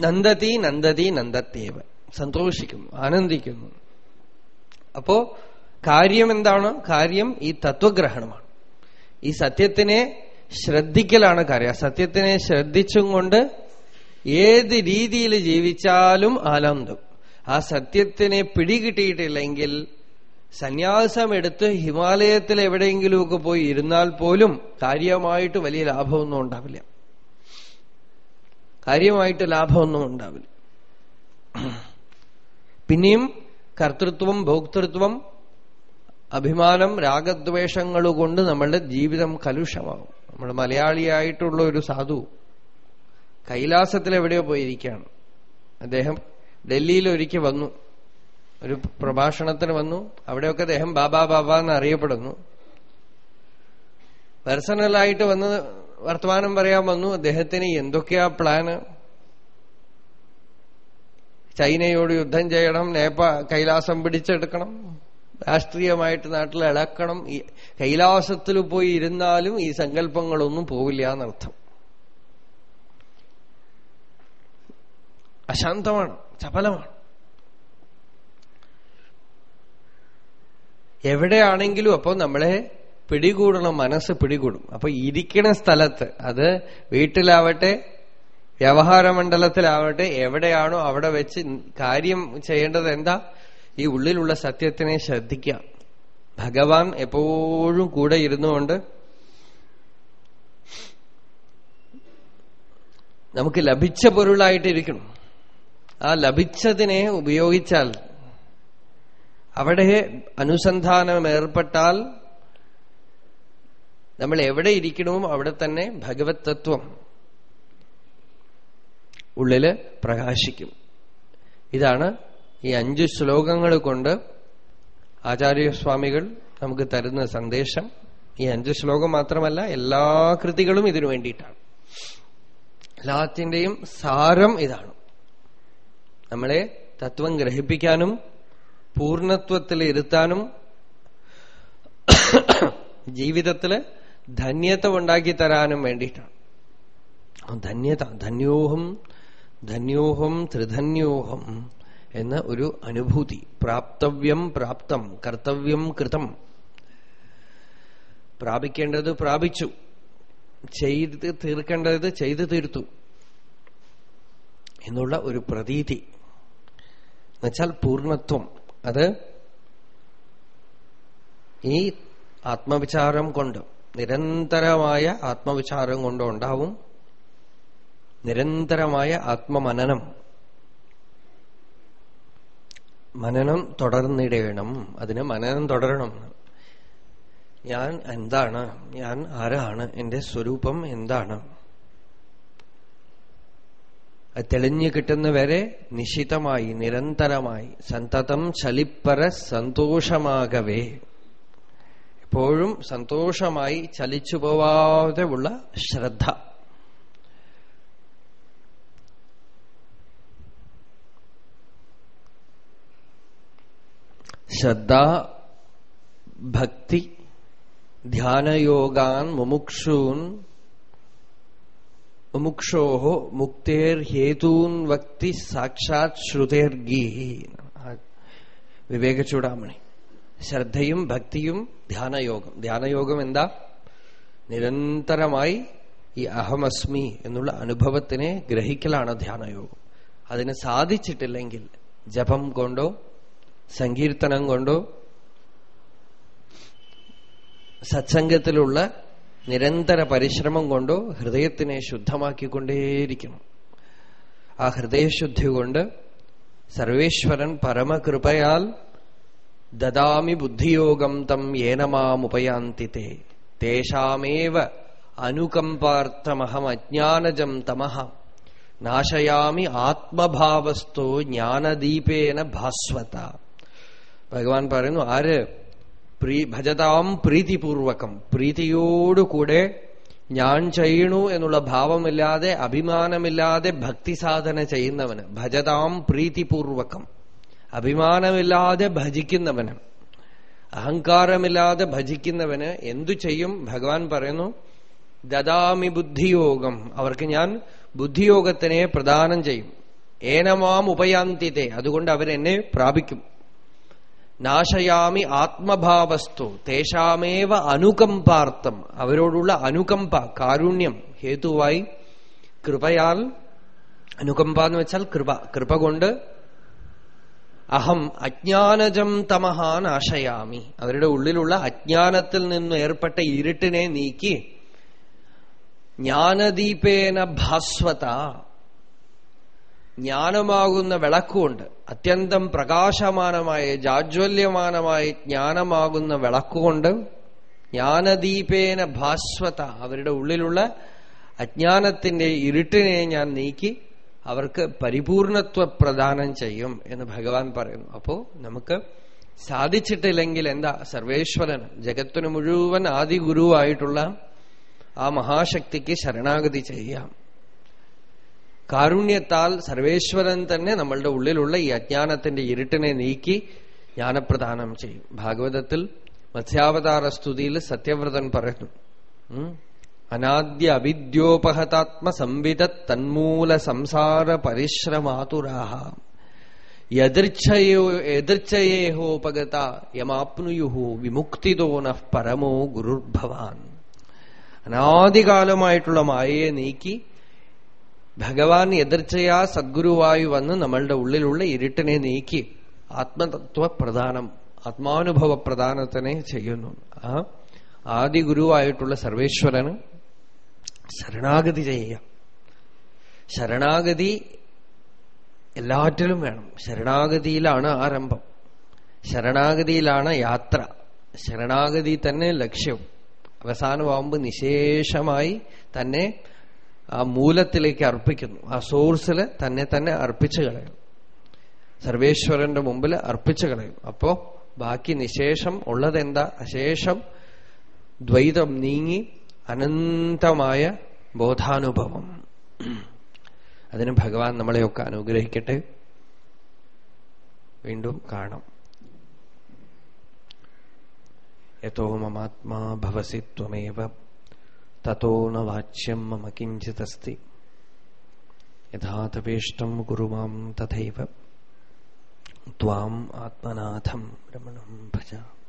A: നന്ദതി നന്ദതി നന്ദത്തേവ സന്തോഷിക്കുന്നു ആനന്ദിക്കുന്നു. അപ്പോ കാര്യം എന്താണ്? കാര്യം ഈ തത്വഗ്രഹണമാണ്. ഈ സത്യത്തിനെ ശ്രദ്ധിക്കലാണ് കാര്യം. സത്യത്തിനെ ശ്രദ്ധിച്ചും കൊണ്ട് ഏത് രീതിയിൽ ജീവിച്ചാലും ആനന്ദം. ആ സത്യത്തിനെ പിടികിട്ടിയിട്ടില്ലെങ്കിൽ സന്യാസമെടുത്ത് ഹിമാലയത്തിൽ എവിടെയെങ്കിലുമൊക്കെ പോയി ഇരുന്നാൽ പോലും കാര്യമായിട്ട് വലിയ ലാഭമൊന്നും ഉണ്ടാവില്ല. കാര്യമായിട്ട് ലാഭമൊന്നും ഉണ്ടാവില്ല. പിന്നെയും കർത്തൃത്വം ഭോക്തൃത്വം അഭിമാനം രാഗദ്വേഷങ്ങൾ കൊണ്ട് നമ്മളുടെ ജീവിതം കലുഷമാകും. നമ്മൾ മലയാളിയായിട്ടുള്ള ഒരു സാധു കൈലാസത്തിൽ എവിടെയോ പോയിരിക്കുകയാണ്. അദ്ദേഹം ഡൽഹിയിൽ ഒരിക്കൽ വന്നു. ഒരു പ്രഭാഷണത്തിന് വന്നു. അവിടെയൊക്കെ അദ്ദേഹം ബാബാ ബാബ എന്ന് അറിയപ്പെടുന്നു. പേഴ്സണലായിട്ട് വന്ന് വർത്തമാനം പറയാൻ വന്നു അദ്ദേഹത്തിന് എന്തൊക്കെയാ പ്ലാന്? ചൈനയോട് യുദ്ധം ചെയ്യണം നേപ്പാ കൈലാസം പിടിച്ചെടുക്കണം രാഷ്ട്രീയമായിട്ട് നാട്ടിൽ ഇളക്കണം ഈ കൈലാസത്തിൽ പോയി ഇരുന്നാലും ഈ സങ്കല്പങ്ങളൊന്നും പോവില്ല എന്നർത്ഥം. അശാന്തമാണ് ചപലമാണ്. എവിടെയാണെങ്കിലും അപ്പോൾ നമ്മളെ പിടികൂടണം മനസ്സ് പിടികൂടും. അപ്പൊ ഇരിക്കണ സ്ഥലത്ത് അത് വീട്ടിലാവട്ടെ വ്യവഹാര മണ്ഡലത്തിലാവട്ടെ എവിടെയാണോ അവിടെ വെച്ച് കാര്യം ചെയ്യേണ്ടത് എന്താ? ഈ ഉള്ളിലുള്ള സത്യത്തിനെ ശ്രദ്ധിക്കാം ഭഗവാൻ എപ്പോഴും കൂടെ ഇരുന്നുകൊണ്ട് നമുക്ക് ലഭിച്ച പൊരുളായിട്ടിരിക്കണം. ആ ലഭിച്ചതിനെ ഉപയോഗിച്ചാൽ അവിടെ അനുസന്ധാനം ഏർപ്പെട്ടാൽ നമ്മൾ എവിടെ ഇരിക്കണമോ അവിടെ തന്നെ ഭഗവത് തത്വം ഉള്ളിൽ പ്രകാശിക്കും. ഇതാണ് ഈ അഞ്ച് ശ്ലോകങ്ങൾ കൊണ്ട് ആചാര്യസ്വാമികൾ നമുക്ക് തരുന്ന സന്ദേശം. ഈ അഞ്ച് ശ്ലോകം മാത്രമല്ല എല്ലാ കൃതികളും ഇതിനു വേണ്ടിയിട്ടാണ്. എല്ലാത്തിന്റെയും സാരം ഇതാണ്. നമ്മളെ തത്വം ഗ്രഹിപ്പിക്കാനും പൂർണത്വത്തിൽ ഇരുത്താനും ജീവിതത്തിൽ ധന്യത ഉണ്ടാക്കി തരാനും വേണ്ടിയിട്ടാണ്. ധന്യത ധന്യോഹം ധന്യോഹം ത്രിധന്യോഹം എന്ന ഒരു അനുഭൂതി. പ്രാപ്തവ്യം പ്രാപ്തം കർത്തവ്യം കൃതം. പ്രാപിക്കേണ്ടത് പ്രാപിച്ചു. ചെയ്ത് തീർക്കേണ്ടത് ചെയ്തു തീർത്തു എന്നുള്ള ഒരു പ്രതീതി. എന്നുവെച്ചാൽ പൂർണത്വം. അത് ഈ ആത്മവിചാരം കൊണ്ട് നിരന്തരമായ ആത്മവിചാരം കൊണ്ട് ഉണ്ടാവും. നിരന്തരമായ ആത്മമനനം. മനനം തുടർന്നിടേണം. അതിന് മനനം തുടരണം. ഞാൻ എന്താണ്? ഞാൻ ആരാണ്? എന്റെ സ്വരൂപം എന്താണ്? തെളിഞ്ഞു കിട്ടുന്നവരെ നിശിതമായി നിരന്തരമായി. സന്തതം ചലിപ്പര സന്തോഷമാകവേ. എപ്പോഴും സന്തോഷമായി ചലിച്ചു പോവാതെ ഉള്ള ശ്രദ്ധ. ശ്രദ്ധ ഭക്തി ധ്യാനയോഗാൻ മുമുക്ഷൂൻ മുമുക്ഷോ മുക്തേർ ഹേതൂൻ വക്തി സാക്ഷാത് ശ്രുതേർ ഗീഹി വിവേക ചൂടാമണി ശ്രദ്ധയും ഭക്തിയും ധ്യാനയോഗം. ധ്യാനയോഗം എന്താ? നിരന്തരമായി ഈ അഹമസ്മി എന്നുള്ള അനുഭവത്തിനെ ഗ്രഹിക്കലാണ് ധ്യാനയോഗം. അതിന് സാധിച്ചിട്ടില്ലെങ്കിൽ ജപം കൊണ്ടോ സങ്കീർത്തനം കൊണ്ടോ സത്സംഗത്തിലുള്ള നിരന്തര പരിശ്രമം കൊണ്ടോ ഹൃദയത്തിനെ ശുദ്ധമാക്കിക്കൊണ്ടേയിരിക്കണം ആ ഹൃദയശുദ്ധി കൊണ്ട് സർവേശ്വരൻ പരമകൃപയാൽ ദദാമി ബുദ്ധിയോഗം തം ഏനമാമുപയാന്തി തേ. തേഷാമേവ അനുകമ്പാർത്ഥമഹം അജ്ഞാനജം തമഹ. നാശയാമി ആത്മഭാവസ്ഥോ ജ്ഞാനദീപേന ഭാസ്വത. ഭഗവാൻ പറയുന്നു ആര് പ്രീ ഭജതാം പ്രീതിപൂർവകം. പ്രീതിയോടുകൂടെ ഞാൻ ചെയ്യണു എന്നുള്ള ഭാവമില്ലാതെ അഭിമാനമില്ലാതെ ഭക്തി സാധന ചെയ്യുന്നവന് ഭജതാം പ്രീതിപൂർവകം. അഭിമാനമില്ലാതെ ഭജിക്കുന്നവന് അഹങ്കാരമില്ലാതെ ഭജിക്കുന്നവന് എന്തു ചെയ്യും? ഭഗവാൻ പറയുന്നു ദദാമി ബുദ്ധിയോഗം. അവർക്ക് ഞാൻ ബുദ്ധിയോഗത്തിനെ പ്രദാനം ചെയ്യും. ഏനമാം ഉപയാന്തിത്തെ അതുകൊണ്ട് അവരെന്നെ പ്രാപിക്കും. നാശയാമി ആത്മഭാവസ്തു തേശാമേവ അനുകമ്പാർത്ഥം. അവരോടുള്ള അനുകമ്പ കാരുണ്യം ഹേതുവായി കൃപയാൽ അനുകമ്പ എന്ന് വെച്ചാൽ കൃപ കൃപ കൊണ്ട് അഹം അജ്ഞാനജം തമഹ നാശയാമി. അവരുടെ ഉള്ളിലുള്ള അജ്ഞാനത്തിൽ നിന്ന് ഏർപ്പെട്ട ഇരുട്ടിനെ നീക്കി ജ്ഞാനദീപേന ഭാസ്വത. ജ്ഞാനമാകുന്ന വിളക്കുകൊണ്ട് അത്യന്തം പ്രകാശമാനമായ ജാജ്വല്യമാനമായ ജ്ഞാനമാകുന്ന വിളക്കുകൊണ്ട് ജ്ഞാനദീപേന ഭാസ്വത അവരുടെ ഉള്ളിലുള്ള അജ്ഞാനത്തിന്റെ ഇരുട്ടിനെ ഞാൻ നീക്കി അവർക്ക് പരിപൂർണത്വ പ്രദാനം ചെയ്യും എന്ന് ഭഗവാൻ പറയുന്നു. അപ്പോ നമുക്ക് സാധിച്ചിട്ടില്ലെങ്കിൽ എന്താ? സർവേശ്വരൻ ജഗത്തിനു മുഴുവൻ ആദി ഗുരുവായിട്ടുള്ള ആ മഹാശക്തിക്ക് ശരണാഗതി ചെയ്യാം. കാരുണ്യത്താൽ സർവേശ്വരൻ തന്നെ നമ്മളുടെ ഉള്ളിലുള്ള ഈ അജ്ഞാനത്തിന്റെ ഇരുട്ടിനെ നീക്കി ജ്ഞാനപ്രദാനം ചെയ്യും. ഭാഗവതത്തിൽ മത്സ്യാവതാര സ്തുതിയിൽ സത്യവ്രതൻ പറയുന്നു. അനാദ്യ അവിദ്യോപഹതാത്മ സംവിത തന്മൂല സംസാര പരിശ്രമാതുരാഹ. യദൃച്ഛയോ എതിർച്ഛയേഹോപഗത യമാപ്നുയുഹു വിമുക്തിദോന നഃ പരമോ ഗുരുർഭവാൻ. അനാദികാലമായിട്ടുള്ള മായയെ നീക്കി ഭഗവാൻ എതിർച്ചയാ സദ്ഗുരുവായി വന്ന് നമ്മളുടെ ഉള്ളിലുള്ള ഇരുട്ടിനെ നീക്കി ആത്മതത്വ പ്രധാനം ആത്മാനുഭവ പ്രധാനത്തിനെ ചെയ്യുന്നു. ആ ആദി ഗുരുവായിട്ടുള്ള സർവേശ്വരന് ശരണാഗതി ചെയ്യാം ശരണാഗതി എല്ലാറ്റിലും വേണം. ശരണാഗതിയിലാണ് ആരംഭം. ശരണാഗതിയിലാണ് യാത്ര. ശരണാഗതി തന്നെ ലക്ഷ്യം. അവസാനമാകുമ്പോൾ നിശേഷമായി തന്നെ ആ മൂലത്തിലേക്ക് അർപ്പിക്കുന്നു. ആ സോഴ്സിൽ തന്നെ തന്നെ അർപ്പിച്ചു കളയും. സർവേശ്വരന്റെ മുമ്പിൽ അർപ്പിച്ചു കളയും. അപ്പോ ബാക്കി നിശേഷം ഉള്ളതെന്താ? അശേഷം ദ്വൈതം നീങ്ങി അനന്തമായ ബോധാനുഭവം. അതിന് ഭഗവാൻ നമ്മളെയൊക്കെ അനുഗ്രഹിക്കട്ടെ. വീണ്ടും കാണാം. യഥോ മമാത്മാ ഭവസി ത്വമേവ ततो न वाच्यम मम किञ्चिदस्ति। यथा तपेष्टं कुरु माँ तथैव। त्वाम् आत्मनाथं रमणं भजामि।